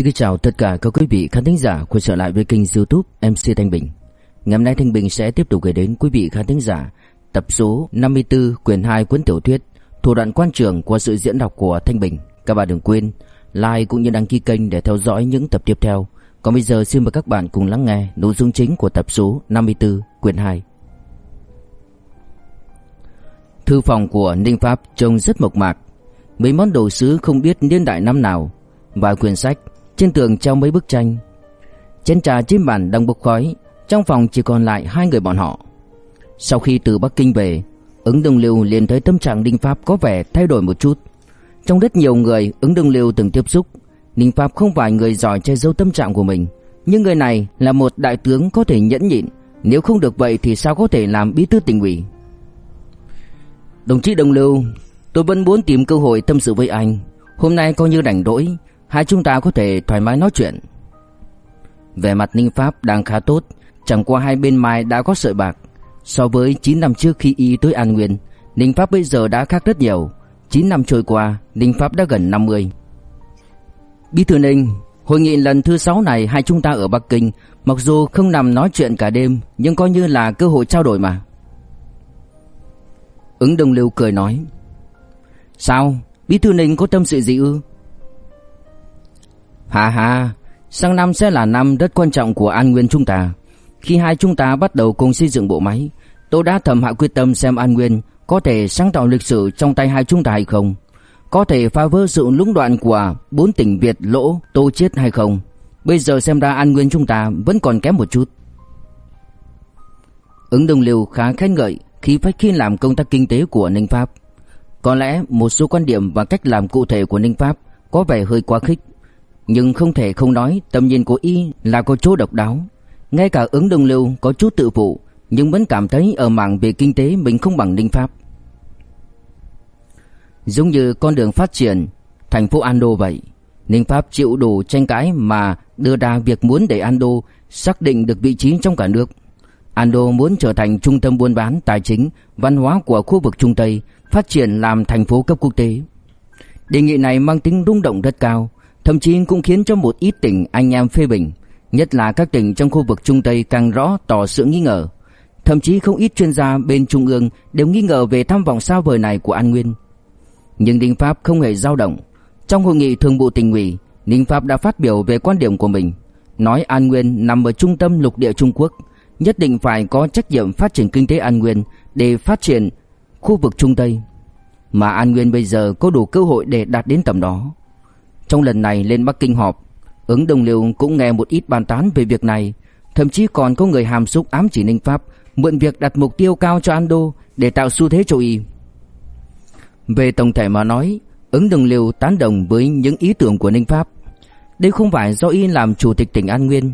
Xin kính chào tất cả các quý vị khán thính giả quay trở lại với kênh youtube MC Thanh Bình. Ngày hôm nay Thanh Bình sẽ tiếp tục gửi đến quý vị khán thính giả Tập số 54 quyển 2 cuốn tiểu thuyết Thủ đoạn quan trường qua sự diễn đọc của Thanh Bình. Các bạn đừng quên like cũng như đăng ký kênh để theo dõi những tập tiếp theo. Còn bây giờ xin mời các bạn cùng lắng nghe nội dung chính của tập số 54 quyển 2 Thư phòng của Ninh Pháp trông rất mộc mạc. Mấy món đồ sứ không biết niên đại năm nào. Vài quyển sách trên tường treo mấy bức tranh. Chén trà trên bàn đang bốc khói, Trong phòng chỉ còn lại hai người bọn họ. Sau khi từ Bắc Kinh về, Ứng Đông Lưu liền thấy tâm trạng Ninh Pháp có vẻ thay đổi một chút. Trong rất nhiều người, ứng Đông Lưu từng tiếp xúc, Ninh Pháp không phải người giỏi che giấu tâm trạng của mình. Nhưng người này là một đại tướng có thể nhẫn nhịn, Nếu không được vậy thì sao có thể làm bí thư tỉnh ủy? Đồng chí Đông Lưu, Tôi vẫn muốn tìm cơ hội tâm sự với anh. Hôm nay coi như rảnh rỗi Hai chúng ta có thể thoải mái nói chuyện. Về mặt Ninh Pháp đang khá tốt, Chẳng qua hai bên mai đã có sợi bạc. So với 9 năm trước khi y tới An Nguyên, Ninh Pháp bây giờ đã khác rất nhiều. 9 năm trôi qua, Ninh Pháp đã gần 50 Bí thư Ninh, Hội nghị lần thứ 6 này hai chúng ta ở Bắc Kinh, Mặc dù không nằm nói chuyện cả đêm, Nhưng coi như là cơ hội trao đổi mà. Ứng Đông Lưu cười nói, Sao? Bí thư Ninh có tâm sự gì ư? Hà hà Sang năm sẽ là năm rất quan trọng của An Nguyên chúng ta. Khi hai chúng ta bắt đầu cùng xây dựng bộ máy, Tôi đã thầm hạ quyết tâm xem An Nguyên Có thể sáng tạo lịch sử trong tay hai chúng ta hay không. Có thể phá vỡ sự lũng đoạn của bốn tỉnh Việt, lỗ, tô chết hay không. Bây giờ xem ra An Nguyên chúng ta vẫn còn kém một chút. Ứng đồng liều khá khen ngợi khi phách khi làm công tác kinh tế của Ninh Pháp. Có lẽ một số quan điểm và cách làm cụ thể của Ninh Pháp có vẻ hơi quá khích nhưng không thể không nói tầm nhìn của y là có chỗ độc đáo. Ngay cả ứng đồng lưu có chút tự phụ nhưng vẫn cảm thấy ở mảng về kinh tế mình không bằng Ninh Pháp. Giống như con đường phát triển thành phố Ando vậy. Ninh Pháp chịu đủ tranh cãi mà đưa ra việc muốn để Ando xác định được vị trí trong cả nước. Ando muốn trở thành trung tâm buôn bán, tài chính, văn hóa của khu vực Trung Tây, phát triển làm thành phố cấp quốc tế. Đề nghị này mang tính rung động rất cao, thậm chí cũng khiến cho một ít tỉnh anh em phê bình, nhất là các tỉnh trong khu vực Trung Tây càng rõ tỏ sự nghi ngờ. Thậm chí không ít chuyên gia bên trung ương đều nghi ngờ về tham vọng sao vời này của An Nguyên. Nhưng đinh Pháp không hề dao động. Trong hội nghị thường vụ tỉnh ủy, đinh Pháp đã phát biểu về quan điểm của mình, nói An Nguyên nằm ở trung tâm lục địa Trung Quốc, nhất định phải có trách nhiệm phát triển kinh tế An Nguyên để phát triển khu vực Trung Tây. Mà An Nguyên bây giờ có đủ cơ hội để đạt đến tầm đó. Trong lần này lên Bắc Kinh họp, ứng đồng liều cũng nghe một ít bàn tán về việc này, thậm chí còn có người hàm xúc ám chỉ Ninh Pháp mượn việc đặt mục tiêu cao cho Ando để tạo xu thế cho y. Về tổng thể mà nói, ứng đồng liều tán đồng với những ý tưởng của Ninh Pháp. Đây không phải do y làm chủ tịch tỉnh An Nguyên.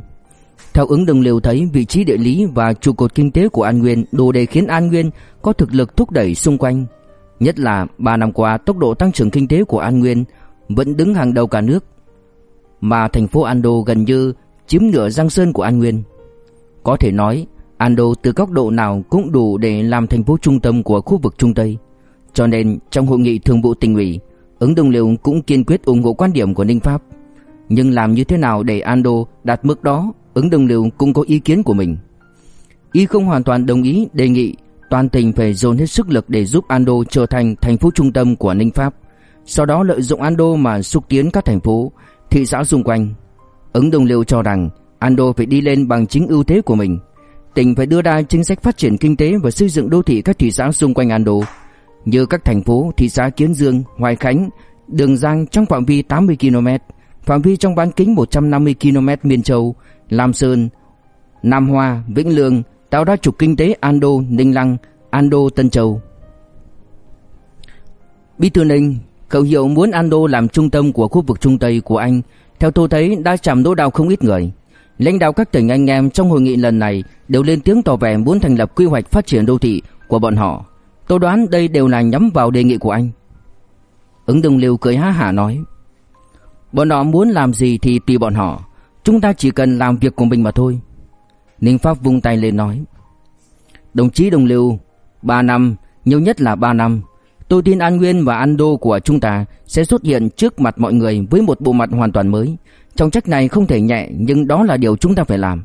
Theo ứng đồng liều thấy vị trí địa lý và trụ cột kinh tế của An Nguyên đủ để khiến An Nguyên có thực lực thúc đẩy xung quanh. Nhất là 3 năm qua tốc độ tăng trưởng kinh tế của An Nguyên vẫn đứng hàng đầu cả nước, mà thành phố Ando gần như chiếm nửa giang sơn của An Nguyên. Có thể nói, Ando từ góc độ nào cũng đủ để làm thành phố trung tâm của khu vực Trung Tây. Cho nên, trong hội nghị thường vụ tỉnh ủy, ứng đồng liều cũng kiên quyết ủng hộ quan điểm của Ninh Pháp. Nhưng làm như thế nào để Ando đạt mức đó, ứng đồng liều cũng có ý kiến của mình. Y không hoàn toàn đồng ý đề nghị toàn tỉnh phải dồn hết sức lực để giúp Ando trở thành thành phố trung tâm của Ninh Pháp sau đó lợi dụng Ando mà xúc tiến các thành phố, thị xã xung quanh. Ứng Đồng Liêu cho rằng Ando phải đi lên bằng chính ưu thế của mình. Tỉnh phải đưa ra chính sách phát triển kinh tế và xây dựng đô thị các thị xã xung quanh Ando, như các thành phố, thị xã Kiến Dương, Hoài Khánh, Đường Giang trong phạm vi 80 km, phạm vi trong bán kính 150 km miền Châu, Lam Sơn, Nam Hoa, Vĩnh Lương, tạo ra trục kinh tế Ando, Ninh Lăng, Ando, Tân Châu. Bí thư Ninh Khẩu hiệu muốn Ando làm trung tâm của khu vực Trung Tây của anh. Theo tôi thấy đã chạm đỗ đào không ít người. Lãnh đạo các tỉnh anh em trong hội nghị lần này Đều lên tiếng tỏ vẻ muốn thành lập quy hoạch phát triển đô thị của bọn họ. Tôi đoán đây đều là nhắm vào đề nghị của anh. Ứng đồng liều cười há hả nói Bọn họ muốn làm gì thì tùy bọn họ. Chúng ta chỉ cần làm việc của mình mà thôi. Ninh Pháp vung tay lên nói Đồng chí đồng liêu 3 năm, nhiều nhất là 3 năm. Tôi tin An Nguyên và An Đô của chúng ta sẽ xuất hiện trước mặt mọi người với một bộ mặt hoàn toàn mới. Trọng trách này không thể nhẹ nhưng đó là điều chúng ta phải làm.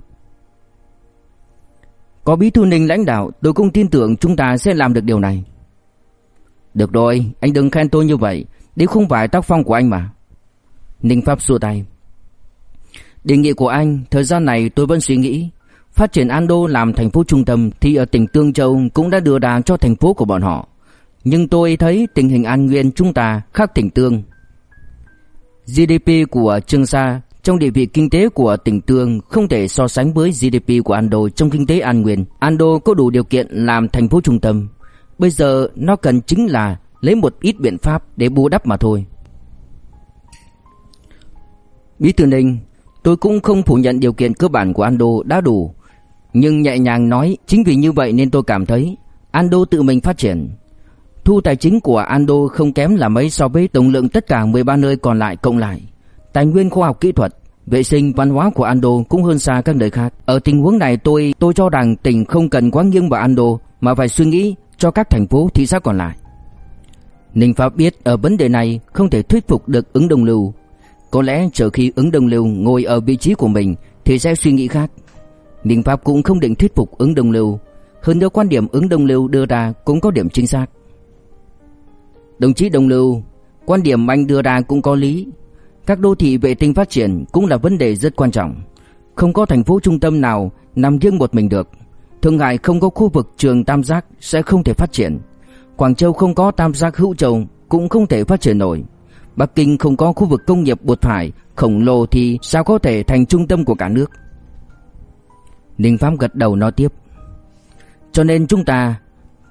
Có Bí Thư Ninh lãnh đạo tôi cũng tin tưởng chúng ta sẽ làm được điều này. Được rồi, anh đừng khen tôi như vậy, đấy không phải tác phong của anh mà. Ninh Pháp xua tay. Đề nghị của anh, thời gian này tôi vẫn suy nghĩ. Phát triển Ando làm thành phố trung tâm thì ở tỉnh Tương Châu cũng đã đưa đà cho thành phố của bọn họ. Nhưng tôi thấy tình hình an nguyên chúng ta khác tỉnh Tương. GDP của Trương Sa trong địa vị kinh tế của tỉnh Tương không thể so sánh với GDP của Ando trong kinh tế an nguyên. Ando có đủ điều kiện làm thành phố trung tâm. Bây giờ nó cần chính là lấy một ít biện pháp để bù đắp mà thôi. Bí thư Ninh, tôi cũng không phủ nhận điều kiện cơ bản của Ando đã đủ, nhưng nhẹ nhàng nói chính vì như vậy nên tôi cảm thấy Ando tự mình phát triển. Thu tài chính của Ando không kém là mấy so với tổng lượng tất cả 13 nơi còn lại cộng lại. Tài nguyên khoa học kỹ thuật, vệ sinh văn hóa của Ando cũng hơn xa các nơi khác. Ở tình huống này tôi tôi cho rằng tỉnh không cần quá nghiêng vào Ando mà phải suy nghĩ cho các thành phố thị xã còn lại. Ninh Pháp biết ở vấn đề này không thể thuyết phục được ứng đồng lưu. Có lẽ chờ khi ứng đồng lưu ngồi ở vị trí của mình thì sẽ suy nghĩ khác. Ninh Pháp cũng không định thuyết phục ứng đồng lưu. Hơn nữa quan điểm ứng đồng lưu đưa ra cũng có điểm chính xác. Đồng chí Đồng Lưu, quan điểm anh đưa ra cũng có lý. Các đô thị vệ tinh phát triển cũng là vấn đề rất quan trọng. Không có thành phố trung tâm nào nằm riêng một mình được. Thượng Hải không có khu vực trường tam giác sẽ không thể phát triển. Quảng Châu không có tam giác hữu châu cũng không thể phát triển nổi. Bắc Kinh không có khu vực công nghiệp bột thải khổng lồ thì sao có thể thành trung tâm của cả nước. Ninh Pháp gật đầu nói tiếp. Cho nên chúng ta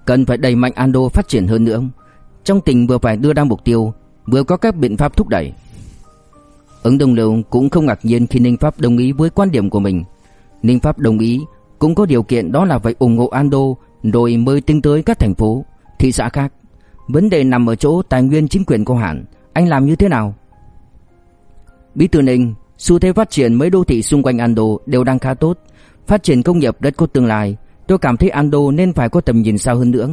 cần phải đẩy mạnh Ando phát triển hơn nữa. Trong tỉnh vừa phải đưa ra mục tiêu, vừa có các biện pháp thúc đẩy. Ứng Đông Lưu cũng không ngạc nhiên khi Ninh Pháp đồng ý với quan điểm của mình. Ninh Pháp đồng ý cũng có điều kiện đó là phải ủng hộ Ando rồi mới tính tới các thành phố, thị xã khác. Vấn đề nằm ở chỗ tài nguyên chính quyền có hạn, anh làm như thế nào? Bí thư Ninh, xu thế phát triển mấy đô thị xung quanh Ando đều đang khá tốt, phát triển công nghiệp rất có tương lai. Tôi cảm thấy Ando nên phải có tầm nhìn xa hơn nữa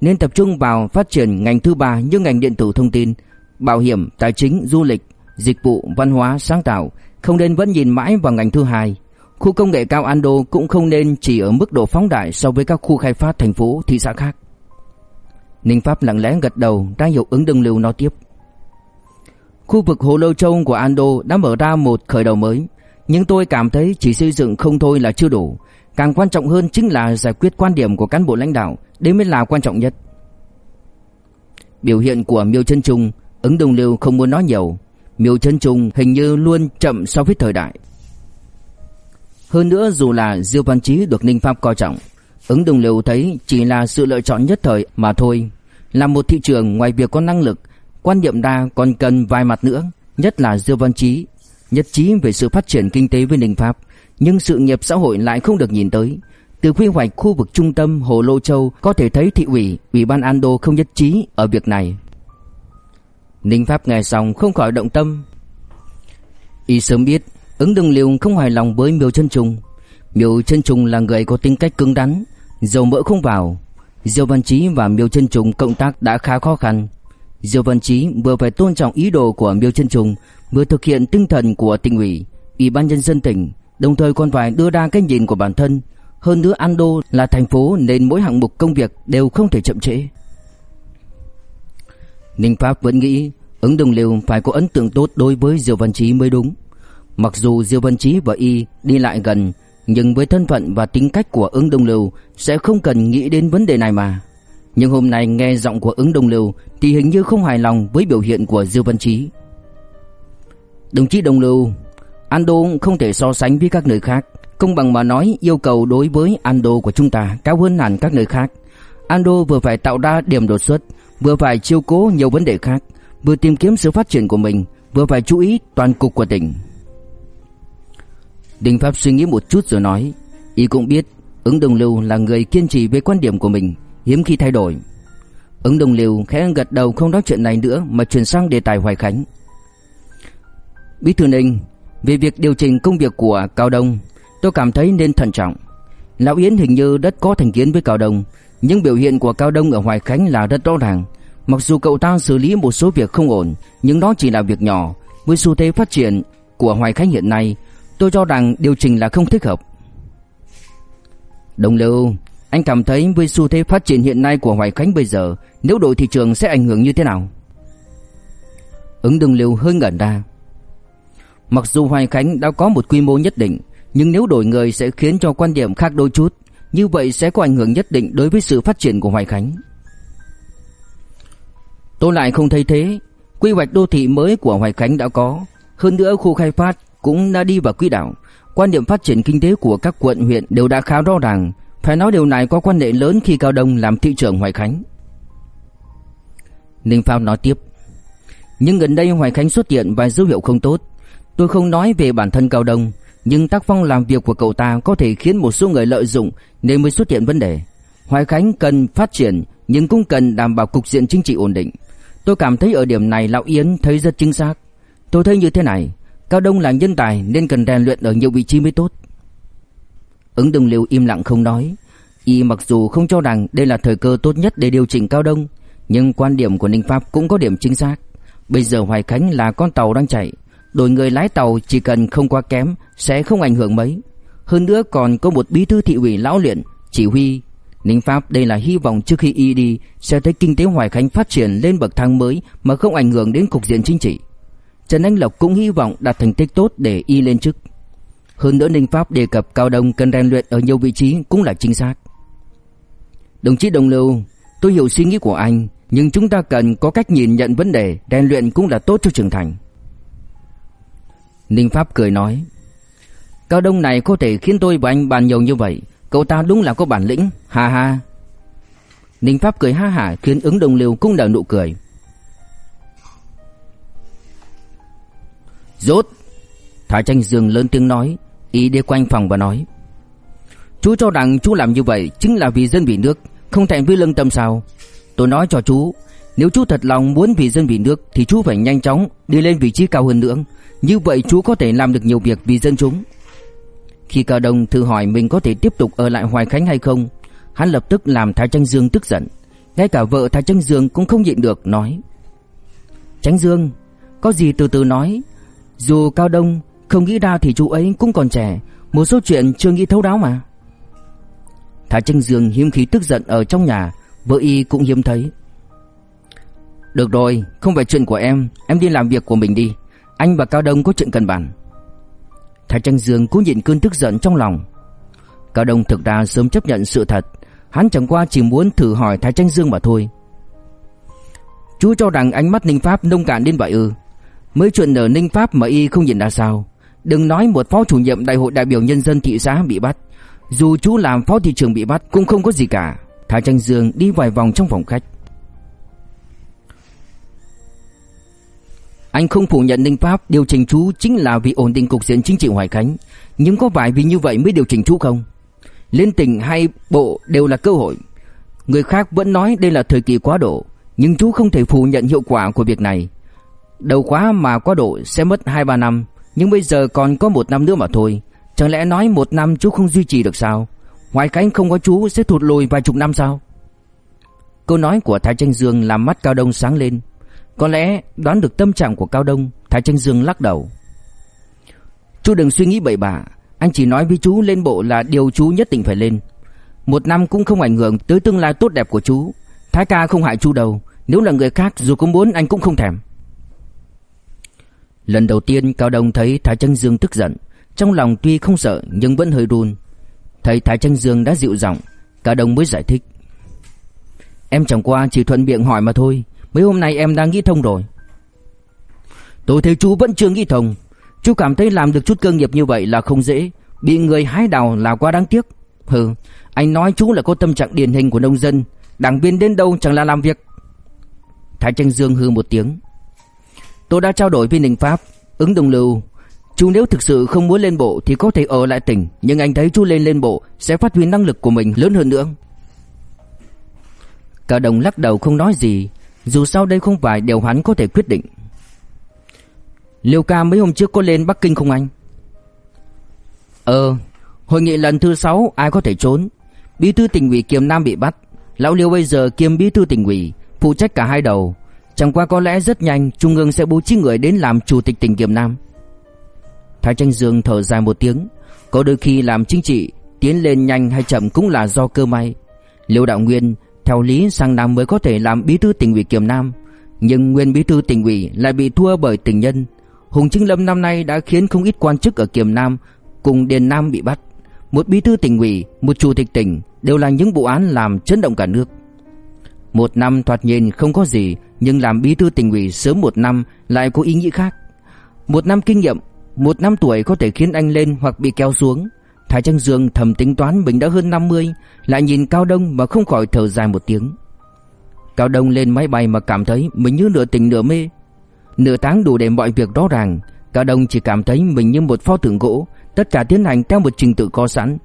nên tập trung vào phát triển ngành thứ ba như ngành điện tử thông tin, bảo hiểm, tài chính, du lịch, dịch vụ, văn hóa, sáng tạo, không nên vẫn nhìn mãi vào ngành thứ hai. Khu công nghệ cao Ando cũng không nên chỉ ở mức độ phóng đại so với các khu khai phát thành phố, thị xã khác. Ninh Pháp lặng lẽ gật đầu, ra hiệu ứng đương lưu nói tiếp. Khu vực Hồ Lô Châu của Ando đã mở ra một khởi đầu mới, nhưng tôi cảm thấy chỉ xây dựng không thôi là chưa đủ, Càng quan trọng hơn chính là giải quyết quan điểm của cán bộ lãnh đạo, đây mới là quan trọng nhất. Biểu hiện của Miêu Chân Trung, ứng đồng lưu không muốn nói nhiều. Miêu Chân Trung hình như luôn chậm so với thời đại. Hơn nữa dù là Diêu Văn Chí được Ninh Pháp coi trọng, ứng đồng lưu thấy chỉ là sự lựa chọn nhất thời mà thôi. Là một thị trường ngoài việc có năng lực, quan niệm đa còn cần vài mặt nữa, nhất là Diêu Văn Chí, nhất trí về sự phát triển kinh tế với Ninh Pháp nhưng sự nghiệp xã hội lại không được nhìn tới. Từ quy hoạch khu vực trung tâm Hồ Lô Châu có thể thấy thị ủy, ủy ban an đô không nhất trí ở việc này. Ninh Pháp nghe xong không khỏi động tâm. Y sớm biết, ứng đường liều không hài lòng với Miêu Chân Trung. Miêu Chân Trung là người có tính cách cứng rắn, dầu mỡ không vào. Diêu Văn Chí và Miêu Chân Trung cộng tác đã khá khó khăn. Diêu Văn Chí vừa phải tôn trọng ý đồ của Miêu Chân Trung, vừa thực hiện tinh thần của tỉnh ủy, ủy ban nhân dân tỉnh, đồng thời còn phải đưa ra cái nhìn của bản thân. Hơn nữa Ando là thành phố nên mỗi hạng mục công việc đều không thể chậm trễ. Ninh Pháp vẫn nghĩ ứng đồng liều phải có ấn tượng tốt đối với Diêu Văn Chí mới đúng. Mặc dù Diêu Văn Chí và Y đi lại gần, nhưng với thân phận và tính cách của ứng đồng liều sẽ không cần nghĩ đến vấn đề này mà. Nhưng hôm nay nghe giọng của ứng đồng liều thì hình như không hài lòng với biểu hiện của Diêu Văn Chí. Đồng chí Đồng Lưu, Ando không thể so sánh với các nơi khác. Công bằng mà nói, yêu cầu đối với Ando của chúng ta cao hơn hẳn các nơi khác. Ando vừa phải tạo ra điểm đột xuất, vừa phải chiêu cố nhiều vấn đề khác, vừa tìm kiếm sự phát triển của mình, vừa phải chú ý toàn cục của tỉnh. Đình Pháp suy nghĩ một chút rồi nói, y cũng biết ứng đồng lưu là người kiên trì với quan điểm của mình, hiếm khi thay đổi. Ứng đồng lưu khẽ gật đầu không nói chuyện này nữa mà chuyển sang đề tài Hoài Khánh. Bí thư Ninh, về việc điều chỉnh công việc của Cao Đông, tôi cảm thấy nên thận trọng. Lão Yến hình như rất có thành kiến với Cao Đông, nhưng biểu hiện của Cao Đông ở Hoài Khánh là rất rõ ràng. Mặc dù cậu ta xử lý một số việc không ổn, nhưng đó chỉ là việc nhỏ. Với xu thế phát triển của Hoài Khánh hiện nay, tôi cho rằng điều chỉnh là không thích hợp. Đồng Lưu, anh cảm thấy với xu thế phát triển hiện nay của Hoài Khánh bây giờ, nếu đổi thị trường sẽ ảnh hưởng như thế nào? Ứng Đồng Lưu hơi ngẩn ra. Mặc dù Hoài Khánh đã có một quy mô nhất định, nhưng nếu đổi người sẽ khiến cho quan điểm khác đôi chút, như vậy sẽ có ảnh hưởng nhất định đối với sự phát triển của Hoài Khánh. Tôi lại không thấy thế, quy hoạch đô thị mới của Hoài Khánh đã có, hơn nữa khu khai phát cũng đã đi vào quỹ đạo, quan điểm phát triển kinh tế của các quận huyện đều đã khá rõ ràng, phải nói điều này có quan hệ lớn khi Cao Đông làm thị trưởng Hoài Khánh. Ninh Phao nói tiếp, nhưng gần đây Hoài Khánh xuất hiện vài dấu hiệu không tốt, tôi không nói về bản thân Cao Đông, nhưng tác phong làm việc của cậu ta có thể khiến một số người lợi dụng nên mới xuất hiện vấn đề. Hoài Khánh cần phát triển nhưng cũng cần đảm bảo cục diện chính trị ổn định. Tôi cảm thấy ở điểm này Lão Yến thấy rất chính xác. Tôi thấy như thế này, Cao Đông là nhân tài nên cần rèn luyện ở nhiều vị trí mới tốt. Ứng Đồng Liêu im lặng không nói. Y mặc dù không cho rằng đây là thời cơ tốt nhất để điều chỉnh Cao Đông, nhưng quan điểm của Ninh Pháp cũng có điểm chính xác. Bây giờ Hoài Khánh là con tàu đang chạy, đổi người lái tàu chỉ cần không quá kém sẽ không ảnh hưởng mấy. Hơn nữa còn có một bí thư thị ủy lão luyện, chỉ huy. Ninh Pháp đây là hy vọng trước khi y đi sẽ thấy kinh tế Hoài Khánh phát triển lên bậc thang mới mà không ảnh hưởng đến cục diện chính trị. Trần Anh Lộc cũng hy vọng đạt thành tích tốt để y lên chức. Hơn nữa Ninh Pháp đề cập Cao Đông cần rèn luyện ở nhiều vị trí cũng là chính xác. Đồng chí Đồng Lưu, tôi hiểu suy nghĩ của anh, nhưng chúng ta cần có cách nhìn nhận vấn đề, rèn luyện cũng là tốt cho trưởng thành. Ninh Pháp cười nói, Cao Đông này có thể khiến tôi và anh bàn nhiều như vậy, cậu ta đúng là có bản lĩnh, ha ha. Ninh Pháp cười ha hả khiến ứng đồng liều cũng nở nụ cười. Rốt! Thái Tranh Dương lớn tiếng nói, Ý đi quanh phòng và nói. Chú cho rằng chú làm như vậy chính là vì dân vì nước, không thẹn với lương tâm sao? Tôi nói cho chú, nếu chú thật lòng muốn vì dân vì nước thì chú phải nhanh chóng đi lên vị trí cao hơn nữa. Như vậy chú có thể làm được nhiều việc vì dân chúng. Khi Cao Đông thử hỏi mình có thể tiếp tục ở lại Hoài Khánh hay không, hắn lập tức làm Thái Tranh Dương tức giận. Ngay cả vợ Thái Tranh Dương cũng không nhịn được nói: "Tranh Dương, có gì từ từ nói, dù Cao Đông không nghĩ ra thì chú ấy cũng còn trẻ, một số chuyện chưa nghĩ thấu đáo mà." Thái Tranh Dương hiếm khí tức giận ở trong nhà, vợ y cũng hiếm thấy. Được rồi, không phải chuyện của em, em đi làm việc của mình đi. Anh và Cao Đông có chuyện cần bàn. Thái Tranh Dương cố nhịn cơn tức giận trong lòng. Cao Đông thực ra sớm chấp nhận sự thật, hắn chẳng qua chỉ muốn thử hỏi Thái Tranh Dương mà thôi. Chú cho rằng ánh mắt Ninh Pháp nông cạn đến vậy ư? Mới chuyện ở Ninh Pháp mà y không nhìn ra sao? Đừng nói một phó chủ nhiệm đại hội đại biểu nhân dân thị xã bị bắt, dù chú làm phó thị trưởng bị bắt cũng không có gì cả. Thái Tranh Dương đi vài vòng trong phòng khách. Anh không phủ nhận Ninh Pháp điều chỉnh chú chính là vì ổn định cục diện chính trị Hoài Khánh, nhưng có phải vì như vậy mới điều chỉnh chú không? Lên tỉnh hay bộ đều là cơ hội. Người khác vẫn nói đây là thời kỳ quá độ, nhưng chú không thể phủ nhận hiệu quả của việc này. Đầu khóa mà quá độ sẽ mất 2-3 năm, nhưng bây giờ còn có một năm nữa mà thôi. Chẳng lẽ nói một năm chú không duy trì được sao? Hoài Khánh không có chú sẽ thụt lùi vài chục năm sao? Câu nói của Thái Tranh Dương làm mắt Cao Đông sáng lên. Có lẽ đoán được tâm trạng của Cao Đông, Thái Tranh Dương lắc đầu. Chú đừng suy nghĩ bậy bạ, anh chỉ nói với chú lên bộ là điều chú nhất định phải lên. Một năm cũng không ảnh hưởng tới tương lai tốt đẹp của chú. Thái ca không hại chú đâu, nếu là người khác dù có muốn anh cũng không thèm. Lần đầu tiên Cao Đông thấy Thái Tranh Dương tức giận, trong lòng tuy không sợ nhưng vẫn hơi run. Thấy Thái Tranh Dương đã dịu giọng, Cao Đông mới giải thích. Em chẳng qua chỉ thuận miệng hỏi mà thôi, Mấy hôm nay em đang nghĩ thông rồi. Tôi thấy chú vẫn chưa nghĩ thông. Chú cảm thấy làm được chút cơ nghiệp như vậy là không dễ. Bị người hái đào là quá đáng tiếc. Hừ, Anh nói chú là có tâm trạng điển hình của nông dân. Đảng viên đến đâu chẳng là làm việc. Thái Tranh Dương hư một tiếng. Tôi đã trao đổi với Ninh Pháp, Ứng đồng lưu. Chú nếu thực sự không muốn lên bộ Thì có thể ở lại tỉnh, Nhưng anh thấy chú lên lên bộ Sẽ phát huy năng lực của mình lớn hơn nữa. Cả đồng lắc đầu không nói gì dù sao đây không phải điều hắn có thể quyết định. Liêu ca mấy hôm trước có lên Bắc Kinh không anh? Ờ Hội nghị lần thứ 6 ai có thể trốn? Bí thư tỉnh ủy Kiềm Nam bị bắt. Lão Liêu bây giờ kiêm bí thư tỉnh ủy Phụ trách cả hai đầu. Chẳng qua có lẽ rất nhanh Trung ương sẽ bố trí người đến làm chủ tịch tỉnh Kiềm Nam. Thái Tranh Dương thở dài một tiếng, có đôi khi làm chính trị tiến lên nhanh hay chậm cũng là do cơ may. Liêu Đạo Nguyên theo lý sang năm mới có thể làm bí thư tỉnh ủy Kiềm Nam, nhưng nguyên bí thư tỉnh ủy lại bị thua bởi tình nhân. Hùng Trinh Lâm năm nay đã khiến không ít quan chức ở Kiềm Nam cùng Điền Nam bị bắt. Một bí thư tỉnh ủy, một chủ tịch tỉnh đều là những vụ án làm chấn động cả nước. Một năm thoạt nhìn không có gì, nhưng làm bí thư tỉnh ủy sớm một năm lại có ý nghĩa khác. Một năm kinh nghiệm, một năm tuổi có thể khiến anh lên hoặc bị kéo xuống. Thái Trăng Dương thầm tính toán mình đã hơn 50, lại nhìn Cao Đông mà không khỏi thở dài một tiếng. Cao Đông lên máy bay mà cảm thấy mình như nửa tỉnh nửa mê. Nửa tháng đủ để mọi việc rõ ràng, Cao Đông chỉ cảm thấy mình như một pho tượng gỗ, tất cả tiến hành theo một trình tự có sẵn.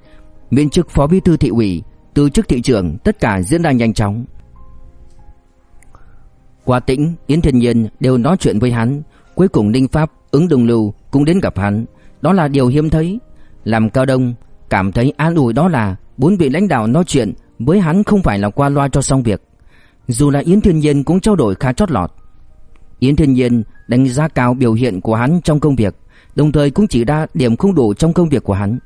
Miễn chức phó bí thư thị ủy, từ chức thị trưởng, tất cả diễn ra nhanh chóng. Qua tĩnh, Yến Thiên Nhiên đều nói chuyện với hắn, cuối cùng Ninh Pháp, ứng đồng lưu cũng đến gặp hắn. Đó là điều hiếm thấy. Làm Cao Đông cảm thấy an ủi đó là bốn vị lãnh đạo nói chuyện với hắn không phải là qua loa cho xong việc. Dù là Yến Thiên Nhiên cũng trao đổi khá chót lọt. Yến Thiên Nhiên đánh giá cao biểu hiện của hắn trong công việc, đồng thời cũng chỉ ra điểm không đủ trong công việc của hắn.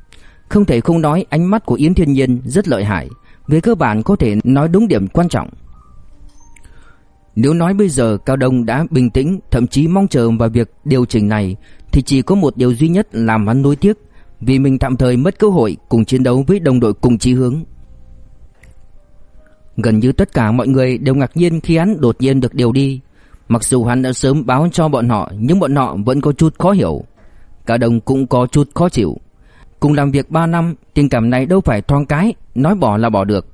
Không thể không nói ánh mắt của Yến Thiên Nhiên rất lợi hại, về cơ bản có thể nói đúng điểm quan trọng. Nếu nói bây giờ Cao Đông đã bình tĩnh, thậm chí mong chờ vào việc điều chỉnh này, thì chỉ có một điều duy nhất làm hắn nuối tiếc, vì mình tạm thời mất cơ hội cùng chiến đấu với đồng đội cùng chí hướng. Gần như tất cả mọi người đều ngạc nhiên khi hắn đột nhiên được điều đi. Mặc dù hắn đã sớm báo cho bọn họ, nhưng bọn họ vẫn có chút khó hiểu. Cả đồng cũng có chút khó chịu. Cùng làm việc 3 năm, tình cảm này đâu phải thoáng cái, nói bỏ là bỏ được.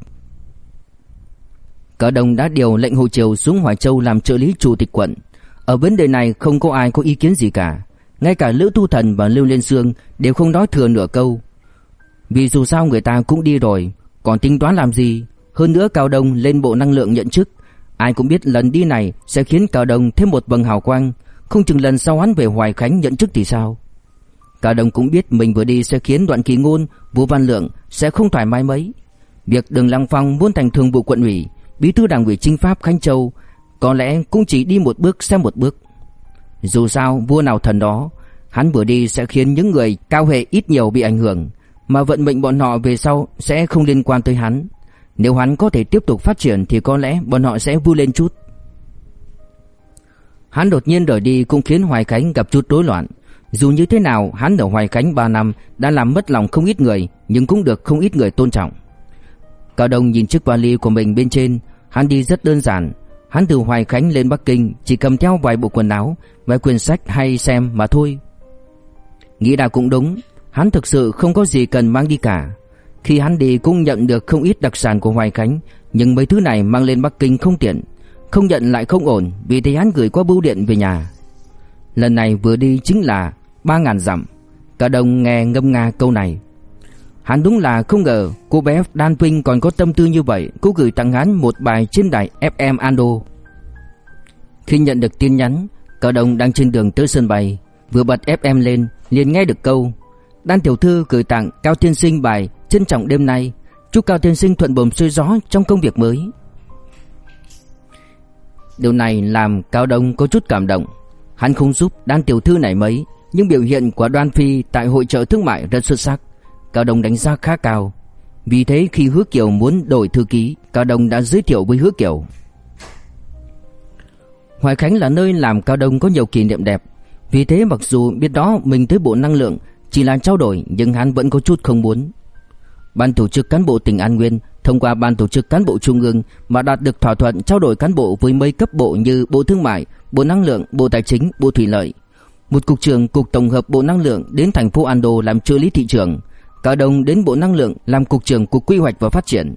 Cả đồng đã điều lệnh Hồ Triều xuống Hoài Châu làm trợ lý chủ tịch quận. Ở vấn đề này không có ai có ý kiến gì cả. Ngay cả Lữ Tu Thần và Lưu Liên Sương đều không nói thừa nửa câu. Vì dù sao người ta cũng đi rồi, còn tính toán làm gì? Hơn nữa Cao Đông lên bộ năng lượng nhận chức, ai cũng biết lần đi này sẽ khiến Cao Đông thêm một vầng hào quang, không chừng lần sau hắn về Hoài Khánh nhận chức thì sao? Cao Đông cũng biết mình vừa đi sẽ khiến Đoạn Kỳ Ngôn, Vũ Văn Lượng sẽ không thoải mái mấy. Việc Đường Lăng Phong muốn thành thường vụ quận ủy, bí thư đảng ủy chính pháp Khánh Châu có lẽ cũng chỉ đi một bước xem một bước. Dù sao vua nào thần đó, hắn vừa đi sẽ khiến những người cao hệ ít nhiều bị ảnh hưởng, mà vận mệnh bọn họ về sau sẽ không liên quan tới hắn. Nếu hắn có thể tiếp tục phát triển thì có lẽ bọn họ sẽ vui lên chút. Hắn đột nhiên rời đi cũng khiến Hoài Khánh gặp chút rối loạn. Dù như thế nào, hắn ở Hoài Khánh 3 năm đã làm mất lòng không ít người, nhưng cũng được không ít người tôn trọng. Cao Đông nhìn chiếc vali của mình bên trên, hắn đi rất đơn giản. Hắn từ Hoài Khánh lên Bắc Kinh chỉ cầm theo vài bộ quần áo, vài quyển sách hay xem mà thôi. Nghĩ đã cũng đúng, hắn thực sự không có gì cần mang đi cả. Khi hắn đi cũng nhận được không ít đặc sản của Hoài Khánh, nhưng mấy thứ này mang lên Bắc Kinh không tiện, không nhận lại không ổn, vì thế hắn gửi qua bưu điện về nhà. Lần này vừa đi chính là ba ngàn dặm. Cả đồng nghe ngâm nga câu này. Hắn đúng là không ngờ cô bé Đan Vinh còn có tâm tư như vậy, cô gửi tặng hắn một bài trên đài FM Ando. Khi nhận được tin nhắn, Cao đồng đang trên đường tới sân bay, vừa bật FM lên, liền nghe được câu Đan tiểu thư gửi tặng Cao Tiên Sinh bài Trân trọng đêm nay. Chúc Cao Tiên Sinh thuận buồm xuôi gió trong công việc mới. Điều này làm Cao Đông có chút cảm động. Hắn không giúp Đan tiểu thư này mấy Nhưng biểu hiện của Đoan Phi tại hội trợ thương mại rất xuất sắc. Cao Đông đánh giá khá cao. Vì thế khi Hứa Kiều muốn đổi thư ký Cao Đông đã giới thiệu với Hứa Kiều. Hoài Khánh là nơi làm Cao Đông có nhiều kỷ niệm đẹp Vì thế mặc dù biết đó mình tới bộ năng lượng Chỉ là trao đổi nhưng hắn vẫn có chút không muốn Ban tổ chức cán bộ tỉnh An Nguyên thông qua ban tổ chức cán bộ trung ương mà đạt được thỏa thuận trao đổi cán bộ với mấy cấp bộ như Bộ Thương mại, Bộ Năng lượng, Bộ Tài chính, Bộ Thủy lợi. Một cục trưởng cục tổng hợp Bộ Năng lượng đến thành phố Ando làm trợ lý thị trưởng, Cả đồng đến Bộ Năng lượng làm cục trưởng cục quy hoạch và phát triển.